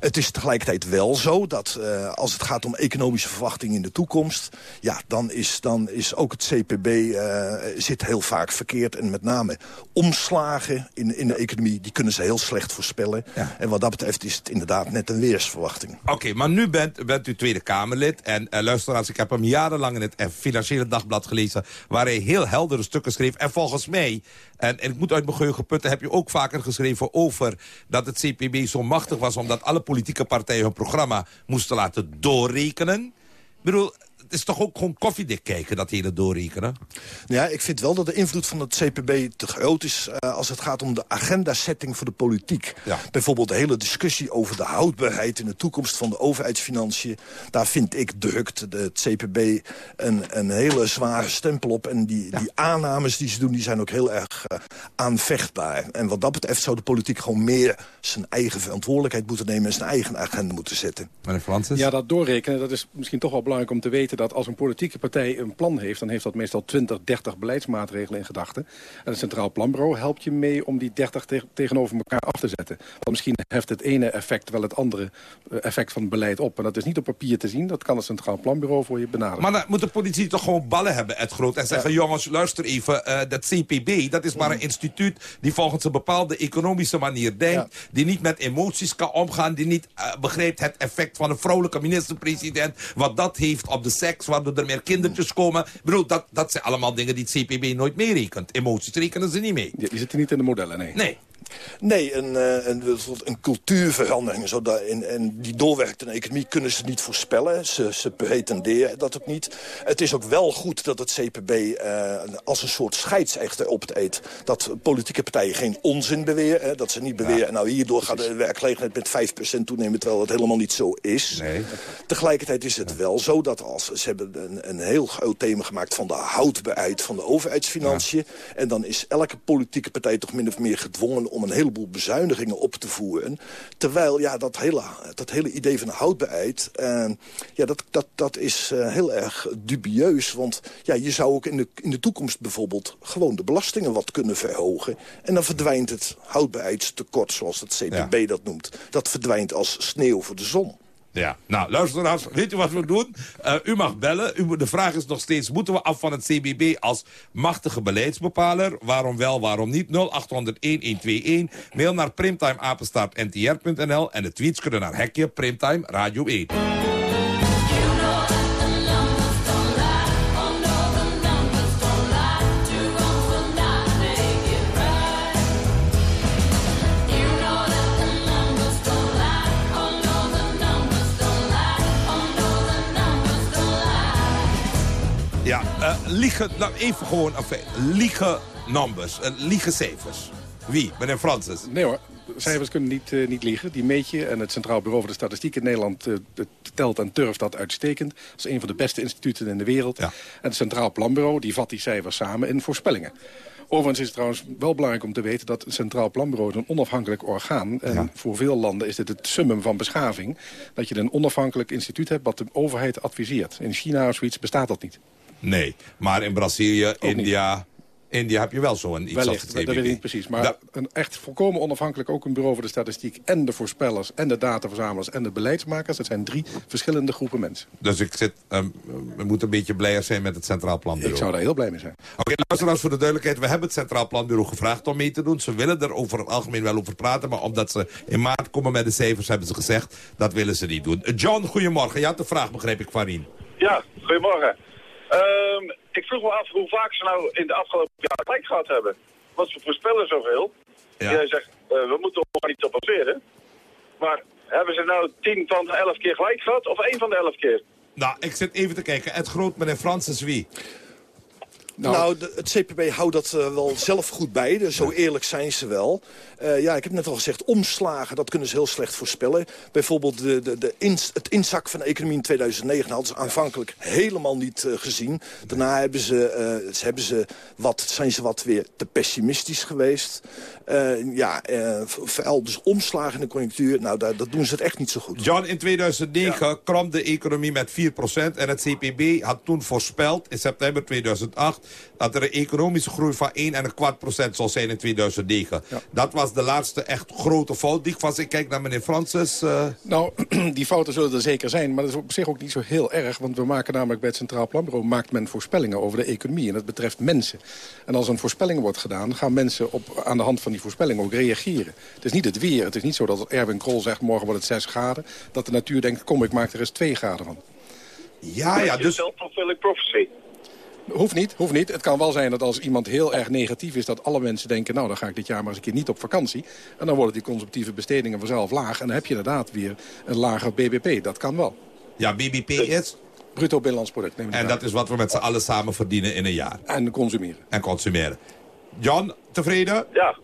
Speaker 21: Het is tegelijkertijd wel zo dat uh, als het gaat om economische verwachtingen in de toekomst... ja, dan is, dan is ook het CPB uh, zit heel vaak verkeerd. En met name omslagen in, in de economie, die kunnen ze heel slecht voorspellen.
Speaker 20: Ja.
Speaker 21: En wat dat betreft is het inderdaad net een weersverwachting.
Speaker 20: Oké, okay, maar nu bent, bent u Tweede Kamerlid. En uh, luisteraars, ik heb hem jarenlang in het Financiële Dagblad gelezen... waar hij heel heldere stukken schreef. En volgens mij, en, en ik moet uit mijn geheugen putten... heb je ook vaker geschreven over dat het CPB zo machtig was... omdat alle politieke partijen hun programma moesten laten doorrekenen. Ik bedoel, het is toch ook gewoon koffiedik kijken, dat hele doorrekenen?
Speaker 21: Ja, ik vind wel dat de invloed van het CPB te groot is... Uh, als het gaat om de agenda-setting voor de politiek.
Speaker 20: Ja.
Speaker 21: Bijvoorbeeld de hele discussie over de houdbaarheid... in de toekomst van de overheidsfinanciën. Daar vind ik drukt de, het CPB een, een hele zware stempel op. En die,
Speaker 20: Ja.
Speaker 21: die aannames die ze doen, die zijn ook heel erg uh, aanvechtbaar. En wat dat betreft zou de politiek gewoon meer... zijn eigen verantwoordelijkheid moeten nemen... en zijn eigen agenda moeten zetten.
Speaker 20: Meneer Francis?
Speaker 22: Ja, dat doorrekenen, dat is misschien toch wel belangrijk om te weten... dat als een politieke partij een plan heeft... dan heeft dat meestal 20, 30 beleidsmaatregelen in gedachten. En het Centraal Planbureau helpt je mee om die 30 te tegenover elkaar af te zetten. Want misschien heft het ene effect wel het andere uh, effect van het beleid op. En dat is niet op papier te zien. Dat kan het Centraal Planbureau voor je benaderen.
Speaker 20: Maar dan moet de politie toch gewoon ballen hebben, Ed Groot. En zeggen, jongens, luister even, uh, dat CPB, dat is maar een instituut... die volgens een bepaalde economische manier denkt... die niet met emoties kan omgaan... die niet uh, begrijpt het effect van een vrouwelijke minister-president... wat dat heeft op de seks, waardoor er meer kindertjes komen. Ik bedoel, dat, dat zijn allemaal dingen die het CPB nooit meerekent. Emoties rekenen ze niet mee.
Speaker 22: Die, die zitten niet in de modellen, nee.
Speaker 20: Nee.
Speaker 21: Nee, een, uh, een, een cultuurverandering. Zodat in, en die doorwerkt in de economie kunnen ze niet voorspellen. Ze, ze pretenderen dat ook niet. Het is ook wel goed dat het CPB uh, als een soort scheidsechter opteet... dat politieke partijen geen onzin beweren. Hè, dat ze niet beweren, ja. nou hierdoor gaat de werkgelegenheid met 5% toenemen... terwijl dat helemaal niet zo is.
Speaker 20: Nee.
Speaker 21: Tegelijkertijd is het wel zo dat als... ze hebben een, een heel groot thema gemaakt van de houdbaarheid van de overheidsfinanciën. Ja. En dan is elke politieke partij toch min of meer gedwongen om een heleboel bezuinigingen op te voeren. Terwijl ja, dat, hele, dat hele idee van houdbaarheid... Uh, ja, dat, dat, dat is uh, heel erg dubieus. Want ja, je zou ook in de, in de toekomst bijvoorbeeld... gewoon de belastingen wat kunnen verhogen. En dan verdwijnt het houdbaarheidstekort, zoals het CPB ja. dat noemt. Dat verdwijnt als sneeuw voor de zon.
Speaker 20: Ja, nou luisteraars, weet u wat we doen? Uh, u mag bellen. De vraag is nog steeds, moeten we af van het CBB als machtige beleidsbepaler? Waarom wel, waarom niet? 0800-1121. Mail naar primtimeapenstaartntr.nl en de tweets kunnen naar hekje Primtime Radio 1. Liegen, nou even gewoon, enfin, liegen numbers, uh, liegen cijfers. Wie? Meneer Francis?
Speaker 22: Nee hoor, cijfers kunnen niet, uh, niet liegen. Die meet je. En het Centraal Bureau voor de Statistiek in Nederland uh, telt en turft dat uitstekend. Dat is een van de beste instituten in de wereld. En het Centraal Planbureau die vat die cijfers samen in voorspellingen. Overigens is het trouwens wel belangrijk om te weten... dat het Centraal Planbureau is een onafhankelijk orgaan. En voor veel landen is dit het summum van beschaving. Dat je een onafhankelijk instituut hebt wat de overheid adviseert. In China of zoiets bestaat dat niet.
Speaker 20: Nee, maar in Brazilië, India... India heb je wel zo'n iets
Speaker 22: Wellicht, dat weet ik niet precies. Maar een echt volkomen onafhankelijk ook een bureau voor de statistiek... en de voorspellers en de dataverzamelaars en de beleidsmakers. Dat zijn drie verschillende groepen mensen.
Speaker 20: Dus ik zit, um, we moeten een beetje blijer zijn met het Centraal Planbureau.
Speaker 22: Ik zou daar heel blij mee zijn.
Speaker 20: Oké, okay, luisteraars, voor de duidelijkheid. We hebben het Centraal Planbureau gevraagd om mee te doen. Ze willen er over het algemeen wel over praten. Maar omdat ze in maart komen met de cijfers, hebben ze gezegd... dat willen ze niet doen. John, goedemorgen. Je had de vraag, begreep ik, van Rien.
Speaker 23: Ja, goedemorgen. Um, ik vroeg me af hoe vaak ze nou in de afgelopen jaren gelijk gehad hebben. Want ze voorspellen zoveel. Ja. Jij zegt, uh, we moeten er niet op baseren. Maar hebben ze nou 10 van de 11 keer gelijk gehad of 1 van de 11 keer?
Speaker 20: Nou, ik zit even te kijken. Het groot meneer Francis wie?
Speaker 21: Nou, nou de, het CPB houdt dat uh, wel zelf goed bij. Dus zo eerlijk zijn ze wel. Uh, ja, ik heb net al gezegd, omslagen, dat kunnen ze heel slecht voorspellen. Bijvoorbeeld de, de, de ins, het inzak van de economie in 2009 hadden ze aanvankelijk helemaal niet uh, gezien. Daarna hebben ze, ze, hebben ze wat, zijn ze wat weer te pessimistisch geweest. ja, vooral dus omslagen in de conjunctuur, nou, daar, dat doen ze het echt niet zo goed.
Speaker 20: John, in 2009 ja. kwam de economie met 4% en het CPB had toen voorspeld in september 2008 dat er een economische groei van 1,25 procent zal zijn in 2009. Ja. Dat was de laatste echt grote fout. Die was, ik kijk naar meneer Francis. Uh...
Speaker 22: Nou, <clears throat> die fouten zullen er zeker zijn. Maar dat is op zich ook niet zo heel erg. Want we maken namelijk bij het Centraal Planbureau... maakt men voorspellingen over de economie. En dat betreft mensen. En als een voorspelling wordt gedaan... gaan mensen op, aan de hand van die voorspelling ook reageren. Het is niet het weer. Het is niet zo dat Erwin Krol zegt... morgen wordt het 6 graden. Dat de natuur denkt, kom, ik maak er eens 2 graden van.
Speaker 20: Ja, ja, dus...
Speaker 23: Self-fulfilling prophecy.
Speaker 22: Hoeft niet, hoeft niet. Het kan wel zijn dat als iemand heel erg negatief is... dat alle mensen denken, nou dan ga ik dit jaar maar eens een keer niet op vakantie. En dan worden die consumptieve bestedingen vanzelf laag. En dan heb je inderdaad weer een lager BBP. Dat kan wel.
Speaker 20: Ja, BBP is?
Speaker 22: Bruto binnenlands product. Neem
Speaker 20: en dat is wat we met z'n allen samen verdienen in een jaar.
Speaker 22: En consumeren.
Speaker 20: En consumeren. John, tevreden?
Speaker 23: Ja.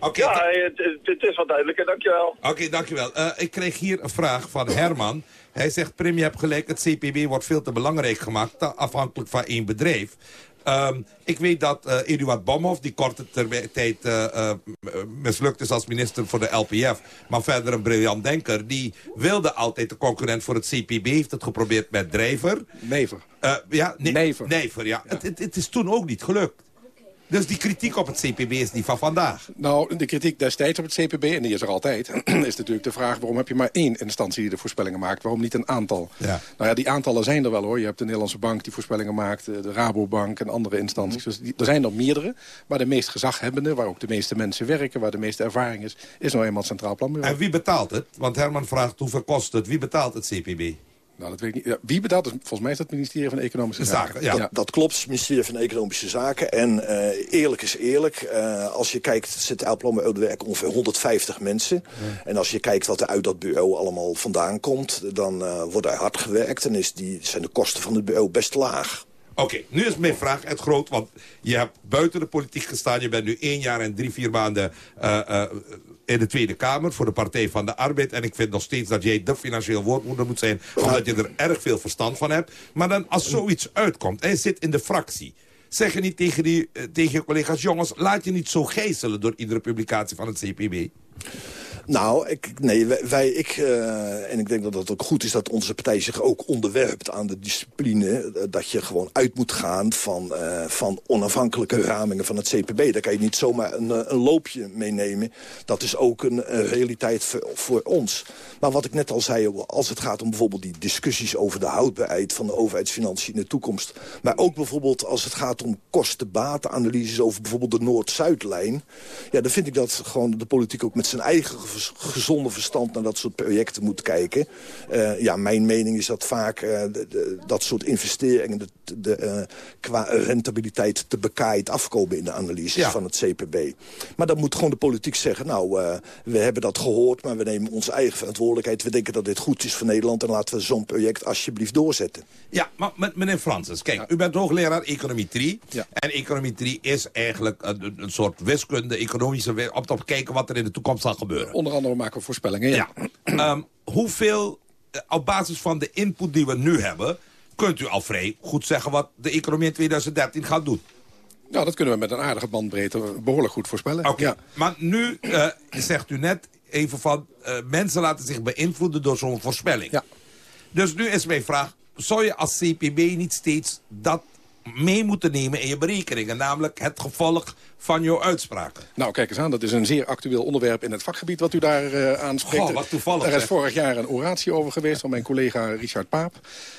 Speaker 20: Okay,
Speaker 23: ja, het, het, is wat duidelijker, dankjewel.
Speaker 20: Oké, okay, dankjewel. Uh, ik kreeg hier een vraag van Herman. Hij zegt, Prim, je hebt gelijk, het CPB wordt veel te belangrijk gemaakt... afhankelijk van één bedrijf. Um, ik weet dat uh, Eduard Bomhoff, die korte tijd uh, uh, mislukt is als minister voor de LPF... maar verder een briljant denker, die wilde altijd de concurrent voor het CPB... heeft het geprobeerd met Drijver.
Speaker 22: Never.
Speaker 20: ja, ne
Speaker 22: Never.
Speaker 20: Never, ja. ja. Het, het, het is toen ook niet gelukt. Dus die kritiek op het CPB is niet van vandaag.
Speaker 22: Nou, de kritiek destijds op het CPB, en die is er altijd... <clears throat> is natuurlijk de vraag waarom heb je maar één instantie die de voorspellingen maakt. Waarom niet een aantal?
Speaker 20: Ja.
Speaker 22: Nou ja, die aantallen zijn er wel hoor. Je hebt de Nederlandse Bank die voorspellingen maakt... de Rabobank en andere instanties. Dus die, er zijn er meerdere. Maar de meest gezaghebbende, waar ook de meeste mensen werken... waar de meeste ervaring is, is nou eenmaal het Centraal Planbureau.
Speaker 20: En wie betaalt het? Want Herman vraagt hoeveel kost het. Wie betaalt het CPB?
Speaker 22: Nou, dat weet ik niet. Ja, wie betaalt het? Volgens mij is dat het ministerie van Economische Zaken.
Speaker 21: Zaken ja. Dat, dat, klopt, het ministerie van Economische Zaken. En uh, eerlijk is eerlijk. Uh, als je kijkt, zit Elplan bij werken ongeveer 150 mensen. Ja. En als je kijkt wat er uit dat bureau allemaal vandaan komt... dan uh, wordt er hard gewerkt en is die, zijn de kosten van het bureau best laag.
Speaker 20: Oké, okay, nu is mijn vraag het groot, want je hebt buiten de politiek gestaan. Je bent nu één jaar en drie, vier maanden uh, uh, in de Tweede Kamer voor de Partij van de Arbeid. En ik vind nog steeds dat jij de financieel woordmoeder moet zijn... omdat je er erg veel verstand van hebt. Maar dan als zoiets uitkomt en je zit in de fractie... zeg je niet tegen, die, tegen je collega's... jongens, laat je niet zo gijzelen door iedere publicatie van het CPB?
Speaker 21: Nou, ik, nee, wij, ik, uh, en ik denk dat het ook goed is dat onze partij zich ook onderwerpt aan de discipline. Dat je gewoon uit moet gaan van, uh, van onafhankelijke ramingen van het CPB. Daar kan je niet zomaar een, een loopje meenemen. Dat is ook een, realiteit voor, voor, ons. Maar wat ik net al zei, als het gaat om bijvoorbeeld die discussies over de houdbaarheid van de overheidsfinanciën in de toekomst. Maar ook bijvoorbeeld als het gaat om kosten-batenanalyses over bijvoorbeeld de Noord-Zuidlijn. Ja, dan vind ik dat gewoon de politiek ook met zijn eigen gezonde verstand naar dat soort projecten moet kijken. Eh, ja, mijn mening is dat vaak eh, de- de- dat soort investeringen... De, de, eh, qua rentabiliteit te bekaaid afkomen in de analyses van het CPB. Maar dan moet gewoon de politiek zeggen... nou, eh, we hebben dat gehoord, maar we nemen onze eigen verantwoordelijkheid. We denken dat dit goed is voor Nederland... en laten we zo'n project alsjeblieft doorzetten.
Speaker 20: Ja, maar met- meneer Francis, kijk, u bent hoogleraar Economie 3. En Economie 3 is eigenlijk een, een- soort wiskunde, economische... om te kijken wat er in de toekomst zal gebeuren.
Speaker 22: Onder andere maken we voorspellingen, ja. <clears throat>
Speaker 20: Ehm, hoeveel, eh, op basis van de input die we nu hebben... kunt u al vrij goed zeggen wat de economie in 2013 gaat doen?
Speaker 22: Nou, dat kunnen we met een aardige bandbreedte behoorlijk goed voorspellen.
Speaker 20: Oké, maar nu eh, zegt u net even van... eh, mensen laten zich beïnvloeden door zo'n voorspelling.
Speaker 22: Ja.
Speaker 20: Dus nu is mijn vraag... zou je als CPB niet steeds dat mee moeten nemen in je berekeningen? Namelijk het gevolg van jouw uitspraken.
Speaker 22: Nou, kijk eens aan, dat is een zeer actueel onderwerp in het vakgebied wat u daar eh aanspreekt.
Speaker 20: Goh, wat toevallig,
Speaker 22: Er is
Speaker 20: zeg.
Speaker 22: vorig jaar een oratie over geweest van mijn collega Richard Paap.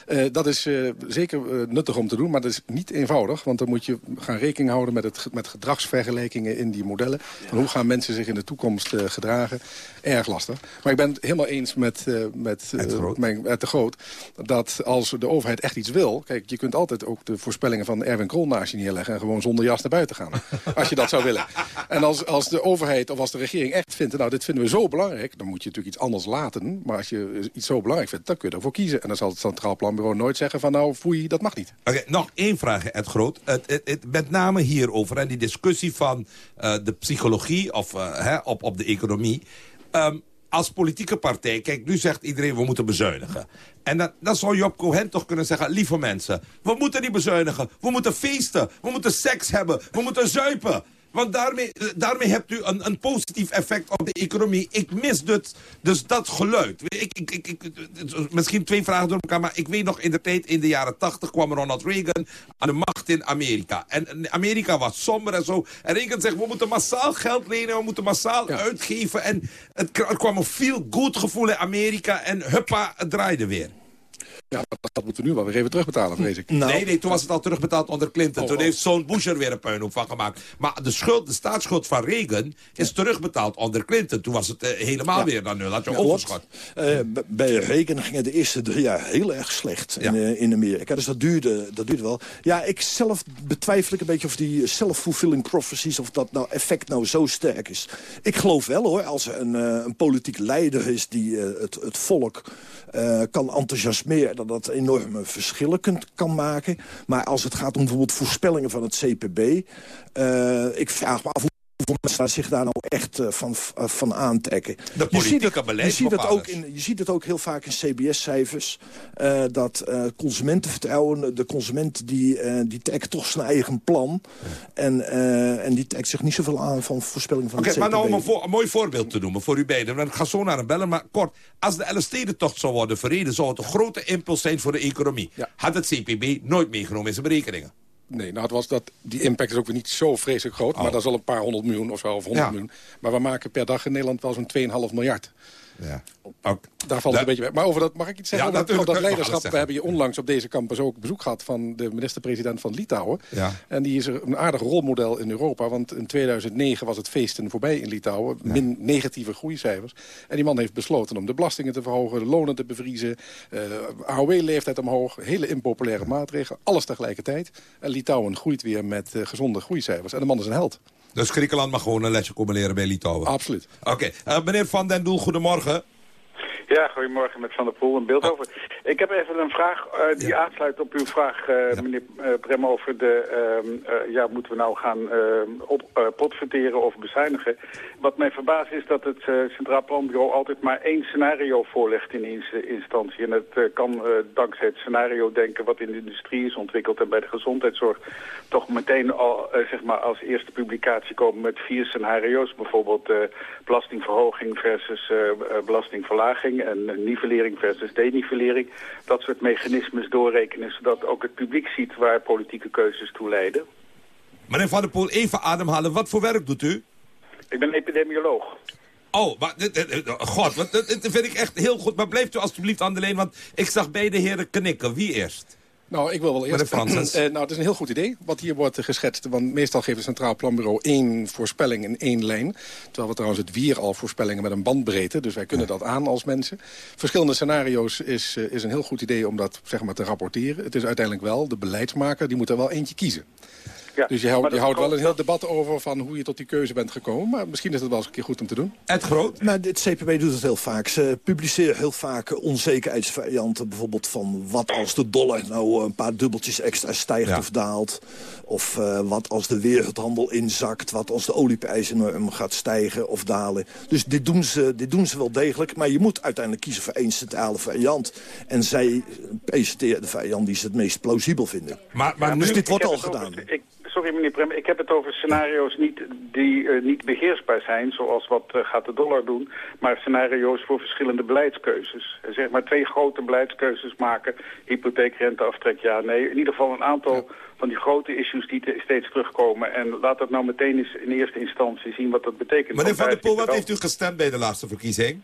Speaker 22: Eh, dat is eh, zeker nuttig om te doen, maar dat is niet eenvoudig. Want dan moet je gaan rekening houden met, het, met gedragsvergelijkingen in die modellen. Van hoe gaan mensen zich in de toekomst eh, gedragen? Erg lastig. Maar ik ben het helemaal eens met, eh, met, mijn, met de Groot... dat als de overheid echt iets wil... Kijk, je kunt altijd ook de voorspellingen van Erwin Krol naast je neerleggen... en gewoon zonder jas naar buiten gaan. <laughs> als je dat zou willen. En als, als de overheid of als de regering echt vindt... nou, dit vinden we zo belangrijk... dan moet je natuurlijk iets anders laten. Maar als je iets zo belangrijk vindt, dan kun je ervoor kiezen. En dan zal het Centraal Planbureau nooit zeggen van... nou, foei, dat mag niet.
Speaker 20: Oké, nog één vraag, Ed Groot. Het, het, het- met name hierover, en die discussie van eh, de psychologie of, eh, hè, op, op de economie. Ehm, als politieke partij, kijk, nu zegt iedereen we moeten bezuinigen. En dan, dan zou Job Cohen toch kunnen zeggen, lieve mensen... we moeten niet bezuinigen, we moeten feesten, we moeten seks hebben, we moeten zuipen. Want daarmee, eh, daarmee hebt u een, een positief effect op de economie. Ik mis dus, dus dat geluid. Ik, ik, ik, ik- misschien twee vragen door elkaar, maar ik weet nog in de tijd, in de jaren tachtig kwam Ronald Reagan aan de macht in Amerika. En Amerika was somber en zo. En Reagan zegt, we moeten massaal geld lenen, we moeten massaal uitgeven. En het, er kwam een veel goed gevoel in Amerika en huppa, het draaide weer.
Speaker 22: Ja, dat, dat moeten we nu wel weer even terugbetalen, vrees ik.
Speaker 20: nee, nee, toen was het al terugbetaald onder Clinton.
Speaker 22: Oh,
Speaker 20: toen
Speaker 22: oh.
Speaker 20: heeft zo'n Bush er weer een puinhoop van gemaakt. Maar de, schuld, de staatsschuld van Reagan is terugbetaald onder Clinton. Toen was het eh, helemaal weer naar nul. Had je
Speaker 21: Ja,
Speaker 20: overschot.
Speaker 21: Eh, bij Reagan ging het de eerste drie jaar heel erg slecht in, eh, in Amerika. Dus dat duurde, dat duurde wel. Ja, ik zelf betwijfel ik een beetje of die self-fulfilling prophecies... of dat nou effect nou zo sterk is. Ik geloof wel hoor, als er een, eh, een politiek leider is... die eh, het, het volk eh, kan enthousiasmeren... dat dat enorme verschillen kunt, kan maken. Maar als het gaat om bijvoorbeeld voorspellingen van het CPB... eh, ik vraag me af hoeveel mensen zich daar nou echt eh, van, eh, van aantrekken.
Speaker 20: De
Speaker 21: Je ziet
Speaker 20: politieke
Speaker 21: het- je ziet, het ook in, je ziet het ook heel vaak in CBS-cijfers. eh, dat eh, consumentenvertrouwen, de consument die, eh, die trekt toch zijn eigen plan. En, en die trekt zich niet zoveel aan van voorspelling van
Speaker 20: Oké,
Speaker 21: het
Speaker 20: maar nou om een, voor- een mooi voorbeeld te noemen voor u beiden. Want Ik ga zo naar een bellen, maar kort. Als de Elfstedentocht zou worden verreden... zou het een grote impuls zijn voor de economie. Had het CPB nooit meegenomen in zijn berekeningen.
Speaker 22: Nee, nou, het was dat, die impact is ook weer niet zo vreselijk groot. Maar dat is al een paar honderd miljoen of zo, of honderd
Speaker 20: Ja.
Speaker 22: miljoen. Maar we maken per dag in Nederland wel zo'n 2,5 miljard.
Speaker 20: Ja.
Speaker 22: Daar valt het een beetje bij. Maar over dat mag ik iets zeggen?
Speaker 20: Ja,
Speaker 22: over dat, over leiderschap. We hebben hier onlangs op deze campus ook bezoek gehad van de minister-president van Litouwen.
Speaker 20: Ja.
Speaker 22: En die is een aardig rolmodel in Europa. Want in 2009 was het feesten voorbij in Litouwen. Min negatieve groeicijfers. En die man heeft besloten om de belastingen te verhogen, de lonen te bevriezen, eh AOW-leeftijd omhoog. Hele impopulaire maatregelen. Alles tegelijkertijd. En Litouwen groeit weer met eh, gezonde groeicijfers. En de man is een held.
Speaker 20: Dus Griekenland mag gewoon een lesje komen leren bij Litouwen.
Speaker 22: Absoluut.
Speaker 20: Oké, eh, meneer Van den Doel, goedemorgen.
Speaker 24: Ja, goedemorgen met Van der Poel en Beeldhoven. Ik heb even een vraag eh, die aansluit op uw vraag, eh, meneer eh, Prem, over de... ehm, eh, ja, moeten we nou gaan ehm, op, eh, potverteren of bezuinigen? Wat mij verbaast is dat het eh, Centraal Planbureau altijd maar één scenario voorlegt in eerste instantie. En het eh, kan eh, dankzij het scenario denken wat in de industrie is ontwikkeld en bij de gezondheidszorg toch meteen al eh, zeg maar als eerste publicatie komen met vier scenario's. Bijvoorbeeld eh, belastingverhoging versus eh, eh, belastingverlaging en eh, nivellering versus denivellering. Dat soort mechanismes doorrekenen zodat ook het publiek ziet waar politieke keuzes toe leiden.
Speaker 20: Meneer Van der Poel, even ademhalen. Wat voor werk doet u?
Speaker 24: Ik ben epidemioloog.
Speaker 20: Oh, maar, dit- dit- dit- god, dit vind ik echt heel goed. Maar blijft u alstublieft aan de lijn, want ik zag beide heren knikken. Wie eerst?
Speaker 22: Nou, ik wil wel eerst...
Speaker 20: Francis.
Speaker 22: Uh, <clears throat> nou, het is een heel goed idee wat hier wordt uh, geschetst. Want meestal geeft het Centraal Planbureau één voorspelling in één lijn. Terwijl we trouwens het weer al voorspellingen met een bandbreedte. Dus wij kunnen dat aan als mensen. Verschillende scenario's is, uh, is een heel goed idee om dat zeg maar, te rapporteren. Het is uiteindelijk wel de beleidsmaker, die moet er wel eentje kiezen. Ja, dus je, houdt, je houdt wel een heel debat over van hoe je tot die keuze bent gekomen. Maar misschien is het wel eens een keer goed om te doen.
Speaker 20: Het groot?
Speaker 21: Nou, het CPB doet het heel vaak. Ze publiceren heel vaak onzekerheidsvarianten. Bijvoorbeeld van wat als de dollar nou een paar dubbeltjes extra stijgt ja. of daalt. Of uh, wat als de wereldhandel inzakt. Wat als de olieprijs enorm gaat stijgen of dalen. Dus dit doen, ze, dit doen ze wel degelijk. Maar je moet uiteindelijk kiezen voor één centrale variant. En zij presenteren de variant die ze het meest plausibel vinden.
Speaker 20: Maar, maar
Speaker 21: ja, dus dit wordt al gedaan.
Speaker 24: Over, ik, sorry meneer Prem, ik heb het over scenario's niet, die uh, niet beheersbaar zijn, zoals wat uh, gaat de dollar doen, maar scenario's voor verschillende beleidskeuzes. Zeg maar twee grote beleidskeuzes maken, hypotheekrenteaftrek, ja, nee. In ieder geval een aantal ja. van die grote issues die steeds terugkomen. En laat dat nou meteen eens in eerste instantie zien wat dat betekent.
Speaker 20: Meneer Van der Poel, wat heeft u gestemd bij de laatste verkiezing?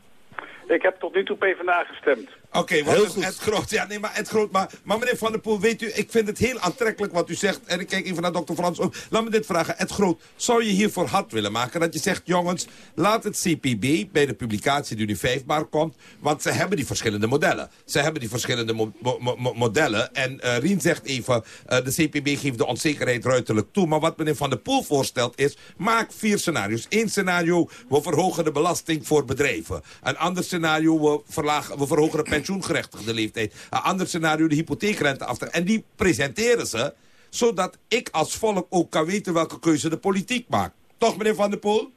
Speaker 24: Ik heb tot nu toe PvdA gestemd.
Speaker 20: Oké, okay, wat is het groot? Ja, nee, maar het groot. Maar, maar meneer Van der Poel, weet u, ik vind het heel aantrekkelijk wat u zegt. En ik kijk even naar dokter Frans ook. Laat me dit vragen. Het groot, zou je hiervoor hard willen maken? Dat je zegt, jongens, laat het CPB bij de publicatie die nu 5 maart komt. Want ze hebben die verschillende modellen. Ze hebben die verschillende mo mo mo modellen. En uh, Rien zegt even, uh, de CPB geeft de onzekerheid ruiterlijk toe. Maar wat meneer Van der Poel voorstelt is, maak vier scenario's. Eén scenario, we verhogen de belasting voor bedrijven. Een ander scenario, we, verlagen, we verhogen de pensioengerechtigde leeftijd. Een ander scenario, de hypotheekrente aftrek. En die presenteren ze, zodat ik als volk ook kan weten welke keuze de politiek maakt. Toch, meneer Van der Poel?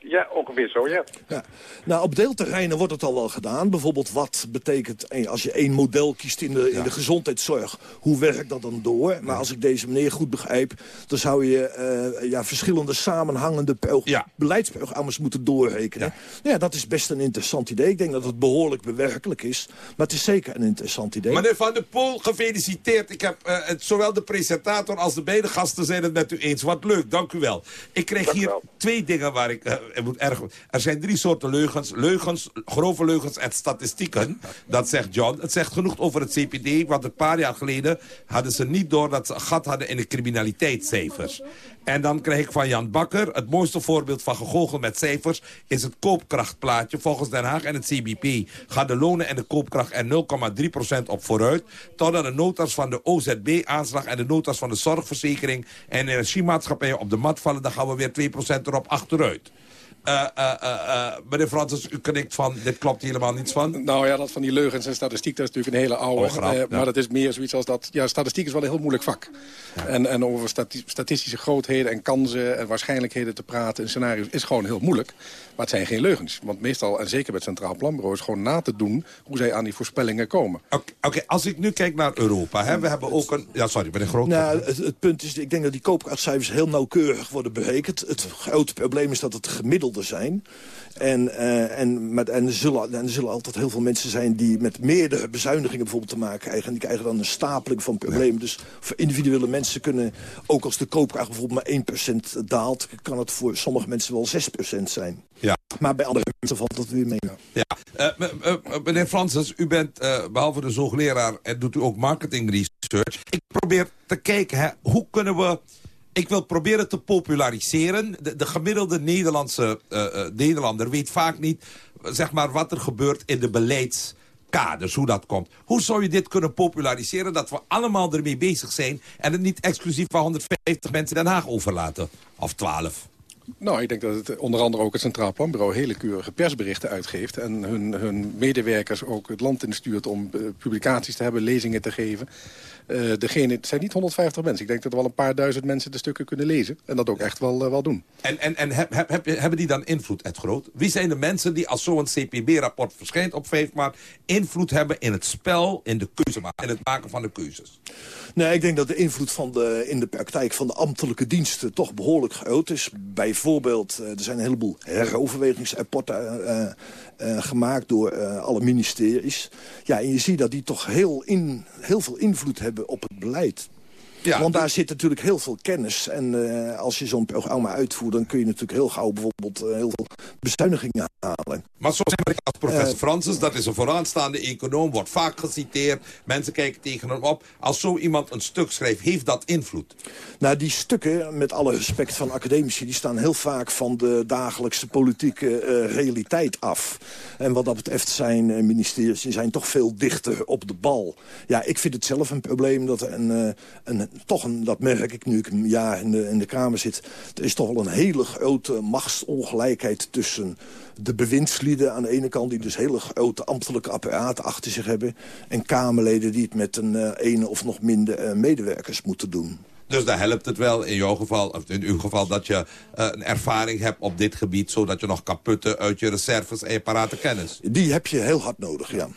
Speaker 24: Ja, ongeveer zo, ja.
Speaker 21: ja. Nou, op deelterreinen wordt het al wel gedaan. Bijvoorbeeld, wat betekent als je één model kiest in de, in de gezondheidszorg? Hoe werkt dat dan door? Maar als ik deze meneer goed begrijp... dan zou je uh, ja, verschillende samenhangende ja. beleidsprogramma's moeten doorrekenen. Ja. ja, dat is best een interessant idee. Ik denk dat het behoorlijk bewerkelijk is. Maar het is zeker een interessant idee.
Speaker 20: Meneer Van der Poel, gefeliciteerd. Ik heb uh, het, zowel de presentator als de beide gasten zijn het met u eens. Wat leuk, dank u wel. Ik kreeg dank hier twee dingen waar ik... Uh, er, moet erg, er zijn drie soorten leugens. Leugens, grove leugens en statistieken. Dat zegt John. Het zegt genoeg over het CPD. Want een paar jaar geleden hadden ze niet door dat ze een gat hadden in de criminaliteitscijfers. En dan krijg ik van Jan Bakker... het mooiste voorbeeld van gegoochel met cijfers... is het koopkrachtplaatje. Volgens Den Haag en het CBP gaan de lonen en de koopkracht er 0,3% op vooruit... totdat de notas van de OZB-aanslag en de notas van de zorgverzekering... en energiemaatschappijen op de mat vallen... dan gaan we weer 2% erop achteruit. Uh, uh, uh, meneer Francis, u knikt van, dit klopt helemaal niets van.
Speaker 22: Nou ja, dat van die leugens en statistiek, dat is natuurlijk een hele oude.
Speaker 20: Oh, ja.
Speaker 22: Maar dat is meer zoiets als dat, ja, statistiek is wel een heel moeilijk vak. Ja. En, en over stati statistische grootheden en kansen en waarschijnlijkheden te praten en scenario's is gewoon heel moeilijk. Maar het zijn geen leugens. Want meestal, en zeker bij het Centraal Planbureau, is gewoon na te doen hoe zij aan die voorspellingen komen.
Speaker 20: Oké, okay, als ik nu kijk naar Europa, hè, we hebben ook een... Ja, sorry, ben ik groot.
Speaker 21: Nou, het, het, punt is, ik denk dat die koopkrachtcijfers heel nauwkeurig worden berekend. Het grote probleem is dat het gemiddelde zijn. En, uh, en, met, en, er zullen, en er zullen altijd heel veel mensen zijn die met meerdere bezuinigingen bijvoorbeeld te maken krijgen. En die krijgen dan een stapeling van problemen. Ja. Dus voor individuele mensen kunnen, ook als de koopkracht bijvoorbeeld maar 1% daalt, kan het voor sommige mensen wel 6% zijn.
Speaker 20: Ja.
Speaker 21: Maar bij andere mensen valt dat weer mee.
Speaker 20: Ja. Uh, uh, meneer Francis, u bent behalve de zorgleraar en doet u ook marketing research. Ik probeer te kijken, hè, hoe kunnen we ik wil proberen te populariseren. De, de gemiddelde Nederlandse uh, uh, Nederlander weet vaak niet zeg maar, wat er gebeurt in de beleidskaders, hoe dat komt. Hoe zou je dit kunnen populariseren, dat we allemaal ermee bezig zijn... en het niet exclusief van 150 mensen Den Haag overlaten? Of 12?
Speaker 22: Nou, ik denk dat het onder andere ook het Centraal Planbureau hele keurige persberichten uitgeeft. En hun, hun medewerkers ook het land instuurt om uh, publicaties te hebben, lezingen te geven. Uh, degene, het zijn niet 150 mensen. Ik denk dat er wel een paar duizend mensen de stukken kunnen lezen. En dat ook echt wel, uh, wel doen.
Speaker 20: En, en, en heb, heb, hebben die dan invloed, Ed Groot? Wie zijn de mensen die als zo'n CPB-rapport verschijnt op 5 maart... invloed hebben in het spel, in de keuze in het maken van de keuzes?
Speaker 21: Nee, ik denk dat de invloed van de, in de praktijk van de ambtelijke diensten toch behoorlijk groot is. Bijvoorbeeld, er zijn een heleboel heroverwegingsrapporten uh, uh, gemaakt door alle ministeries. Ja, en je ziet dat die toch heel, in, heel veel invloed hebben op het beleid. Ja, Want daar zit natuurlijk heel veel kennis. En uh, als je zo'n programma uitvoert... dan kun je natuurlijk heel gauw bijvoorbeeld uh, heel veel bezuinigingen halen.
Speaker 20: Maar zoals als professor uh, Francis, dat is een vooraanstaande econoom... wordt vaak geciteerd, mensen kijken tegen hem op. Als zo iemand een stuk schrijft, heeft dat invloed?
Speaker 21: Nou, die stukken, met alle respect van academici... die staan heel vaak van de dagelijkse politieke realiteit af. En wat dat betreft zijn ministeries zijn toch veel dichter op de bal. Ja, ik vind het zelf een probleem dat er een, een toch een, dat merk ik nu ik een jaar in de, in de Kamer zit... er is toch wel een hele grote machtsongelijkheid tussen de bewindslieden aan de ene kant... die dus hele grote ambtelijke apparaten achter zich hebben... en Kamerleden die het met een uh, ene of nog minder uh, medewerkers moeten doen.
Speaker 20: Dus daar helpt het wel in jouw geval, of in uw geval, dat je uh, een ervaring hebt op dit gebied... zodat je nog kan putten uit je reserves en je parate kennis.
Speaker 21: Die heb je heel hard nodig, ja.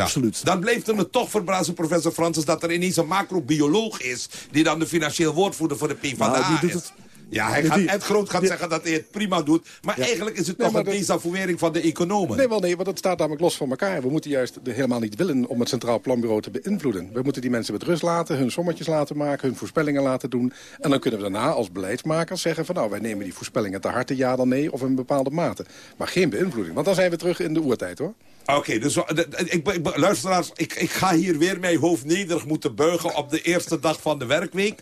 Speaker 21: Absoluut.
Speaker 20: Dan bleef er me toch verbazen, professor Francis... dat er ineens een macrobioloog is... die dan de financieel woordvoerder voor de PvdA nou, die doet het, ja, hij gaat, Ed Groot gaat zeggen dat hij het prima doet. Maar eigenlijk is het toch een desavouering van de economen.
Speaker 22: Nee, wel nee, want het staat namelijk los van elkaar. We moeten juist helemaal niet willen om het Centraal Planbureau te beïnvloeden. We moeten die mensen met rust laten, hun sommetjes laten maken... hun voorspellingen laten doen. En dan kunnen we daarna als beleidsmakers zeggen van... nou, wij nemen die voorspellingen te harte, ja dan nee, of in bepaalde mate. Maar geen beïnvloeding, want dan zijn we terug in de oertijd, hoor.
Speaker 20: Oké, dus ik, ik, luisteraars, ik, ik ga hier weer mijn hoofd nederig moeten buigen op de eerste dag van de werkweek.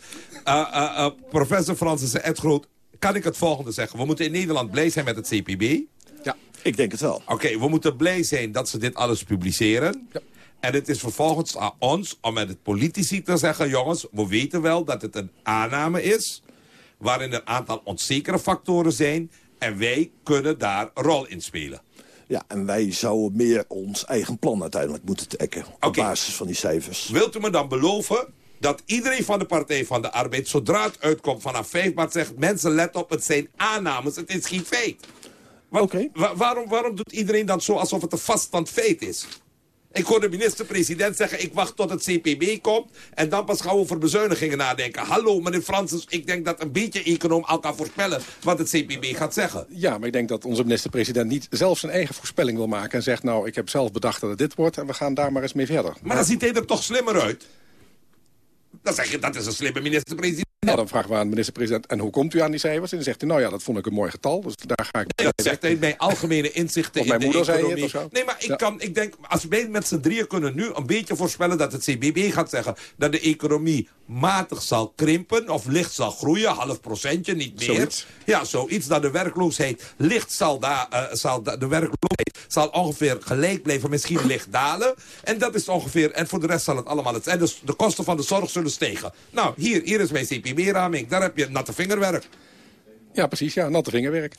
Speaker 20: Uh, uh, uh, professor Francis Ed Groot, kan ik het volgende zeggen. We moeten in Nederland blij zijn met het CPB.
Speaker 21: Ja, ik denk het wel.
Speaker 20: Oké, we moeten blij zijn dat ze dit alles publiceren. Ja. En het is vervolgens aan ons om met het politici te zeggen... jongens, we weten wel dat het een aanname is... waarin een aantal onzekere factoren zijn... en wij kunnen daar een rol in spelen.
Speaker 21: Ja, en wij zouden meer ons eigen plan uiteindelijk moeten trekken. Op basis van die cijfers.
Speaker 20: Wilt u me dan beloven dat iedereen van de Partij van de Arbeid... zodra het uitkomt vanaf 5 maart zegt... mensen let op, het zijn aannames, het is geen feit. Oké. waarom, waarom doet iedereen dan zo alsof het een vaststand feit is? Ik hoor de minister-president zeggen, ik wacht tot het CPB komt... en dan pas gaan we over bezuinigingen nadenken. Hallo, meneer Francis, ik denk dat een beetje econoom al kan voorspellen... wat het CPB gaat zeggen.
Speaker 22: Ja, maar ik denk dat onze minister-president niet zelf zijn eigen voorspelling wil maken... en zegt, nou, ik heb zelf bedacht dat het dit wordt... en we gaan daar maar eens mee verder.
Speaker 20: Maar dan ziet hij er toch slimmer uit? Dan zeg je, dat is een slimme minister-president.
Speaker 22: Nou, dan vragen we aan de minister-president, en hoe komt u aan die cijfers? En dan zegt hij, nou ja, dat vond ik een mooi getal, dus daar ga ik...
Speaker 20: Nee, dat zegt hij bij algemene inzichten
Speaker 22: mijn
Speaker 20: in
Speaker 22: de moeder
Speaker 20: economie.
Speaker 22: Zei het
Speaker 20: nee, maar ik, kan, ik denk, als wij met z'n drieën kunnen nu een beetje voorspellen... dat het CBB gaat zeggen dat de economie matig zal krimpen... of licht zal groeien, half procentje, niet meer.
Speaker 22: Zoiets.
Speaker 20: Ja, zoiets dat de werkloosheid licht zal, da, uh, zal da, de werkloosheid zal ongeveer gelijk blijven, misschien licht dalen. En dat is ongeveer, en voor de rest zal het allemaal het zijn. Dus de kosten van de zorg zullen stegen. Nou, hier, hier is mijn CPB-raming. Daar heb je natte vingerwerk.
Speaker 22: Ja, precies, ja, natte vingerwerk.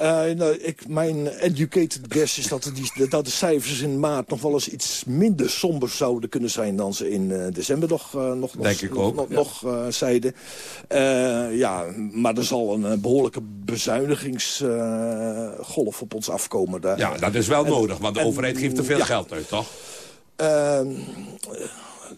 Speaker 21: Uh, nou, ik, mijn educated guess is dat, die, dat de cijfers in maart nog wel eens iets minder somber zouden kunnen zijn dan ze in uh, december nog, uh, nog,
Speaker 20: Denk ik ook,
Speaker 21: nog, ja. nog zeiden. ja, maar er zal een behoorlijke bezuinigingsgolf op ons afkomen. Daar.
Speaker 20: Ja, dat is wel en, nodig, want de en, overheid geeft er veel ja, geld uit, toch?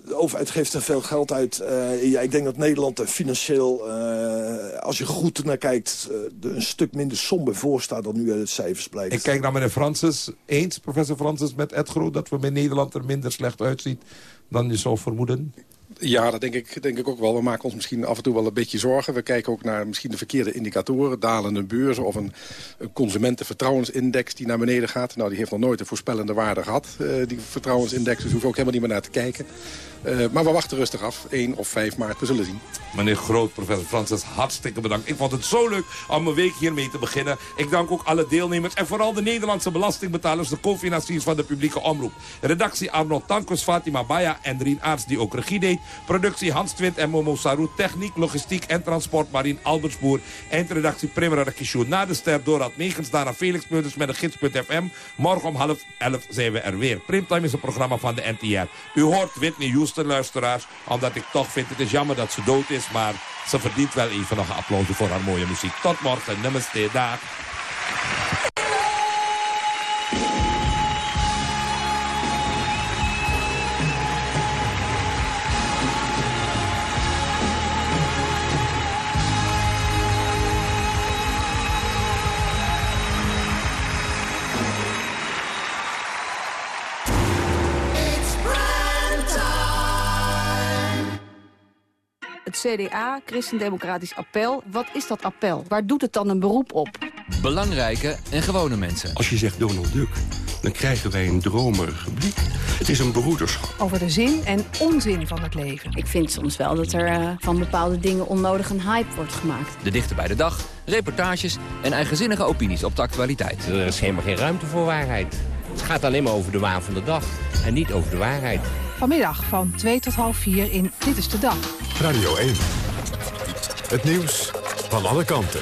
Speaker 21: De overheid geeft er veel geld uit. Uh, ja, ik denk dat Nederland er financieel, uh, als je goed naar kijkt... Uh, een stuk minder somber voor staat dan nu uit de cijfers blijkt.
Speaker 20: Ik kijk naar meneer Francis. Eens, professor Francis, met Ed Groot... dat we met Nederland er minder slecht uitziet dan je zou vermoeden?
Speaker 22: Ja, dat denk ik, denk ik ook wel. We maken ons misschien af en toe wel een beetje zorgen. We kijken ook naar misschien de verkeerde indicatoren. Dalende beurzen of een, consumentenvertrouwensindex die naar beneden gaat. Nou, die heeft nog nooit een voorspellende waarde gehad, uh, die vertrouwensindex. Dus hoeven ook helemaal niet meer naar te kijken. Uh, maar we wachten rustig af. 1 of 5 maart, we zullen zien.
Speaker 20: Meneer Groot, professor Francis, hartstikke bedankt. Ik vond het zo leuk om mijn week hiermee te beginnen. Ik dank ook alle deelnemers en vooral de Nederlandse belastingbetalers... de co-financiers van de publieke omroep. Redactie Arnold Tankers, Fatima Baya en Rien Aarts die ook regie deed. Productie Hans Twint en Momo Saru. Techniek, logistiek en transport Marien Albersboer. Eindredactie Primera Rakishou. Na de ster Dorad Megens, daarna Felix Meurders met de gids.fm. Morgen om half elf zijn we er weer. Primtime is een programma van de NTR. U hoort Whitney Houston, luisteraars. Omdat ik toch vind, het is jammer dat ze dood is. Maar ze verdient wel even nog een applausje voor haar mooie muziek. Tot morgen. Namaste. Dag.
Speaker 25: CDA, Christendemocratisch Appel. Wat is dat appel? Waar doet het dan een beroep op?
Speaker 26: Belangrijke en gewone mensen.
Speaker 27: Als je zegt Donald Duck, dan krijgen wij een dromerige blik. Het is een broederschap.
Speaker 25: Over de zin en onzin van het leven.
Speaker 28: Ik vind soms wel dat er uh, van bepaalde dingen onnodig een hype wordt gemaakt.
Speaker 26: De dichter bij de dag, reportages en eigenzinnige opinies op de actualiteit.
Speaker 29: Er is helemaal geen ruimte voor waarheid. Het gaat alleen maar over de waan van de dag en niet over de waarheid.
Speaker 25: Vanmiddag van 2 tot half 4 in Dit is de Dag.
Speaker 1: Radio 1. Het nieuws van alle kanten.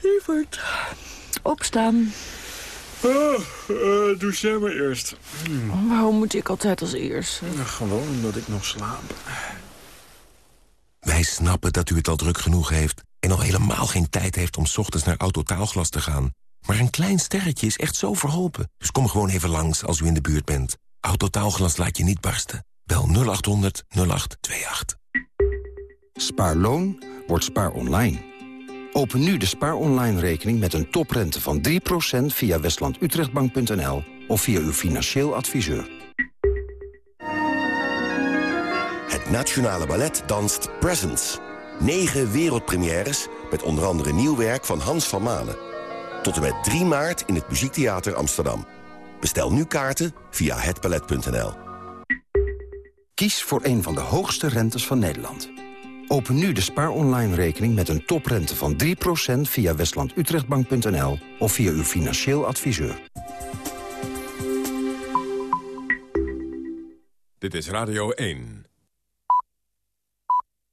Speaker 25: Lieverd, opstaan.
Speaker 30: Oh, uh, doe jij maar eerst.
Speaker 25: Hmm. Waarom moet ik altijd als eerst?
Speaker 30: Ja, gewoon omdat ik nog slaap.
Speaker 31: Wij snappen dat u het al druk genoeg heeft... en al helemaal geen tijd heeft om 's ochtends naar Autotaalglas te gaan. Maar een klein sterretje is echt zo verholpen. Dus kom gewoon even langs als u in de buurt bent. Autotaalglas laat je niet barsten. Bel 0800 0828.
Speaker 32: Spaarloon wordt spaar online. Open nu de Spaar Online rekening met een toprente van 3% via westlandutrechtbank.nl of via uw financieel adviseur.
Speaker 33: Het Nationale Ballet danst Presents. Negen wereldpremières met onder andere nieuw werk van Hans van Manen. Tot en met 3 maart in het Muziektheater Amsterdam. Bestel nu kaarten via hetballet.nl.
Speaker 32: Kies voor een van de hoogste rentes van Nederland. Open nu de Spaar Online rekening met een toprente van 3% via westlandutrechtbank.nl of via uw financieel adviseur.
Speaker 1: Dit is Radio 1.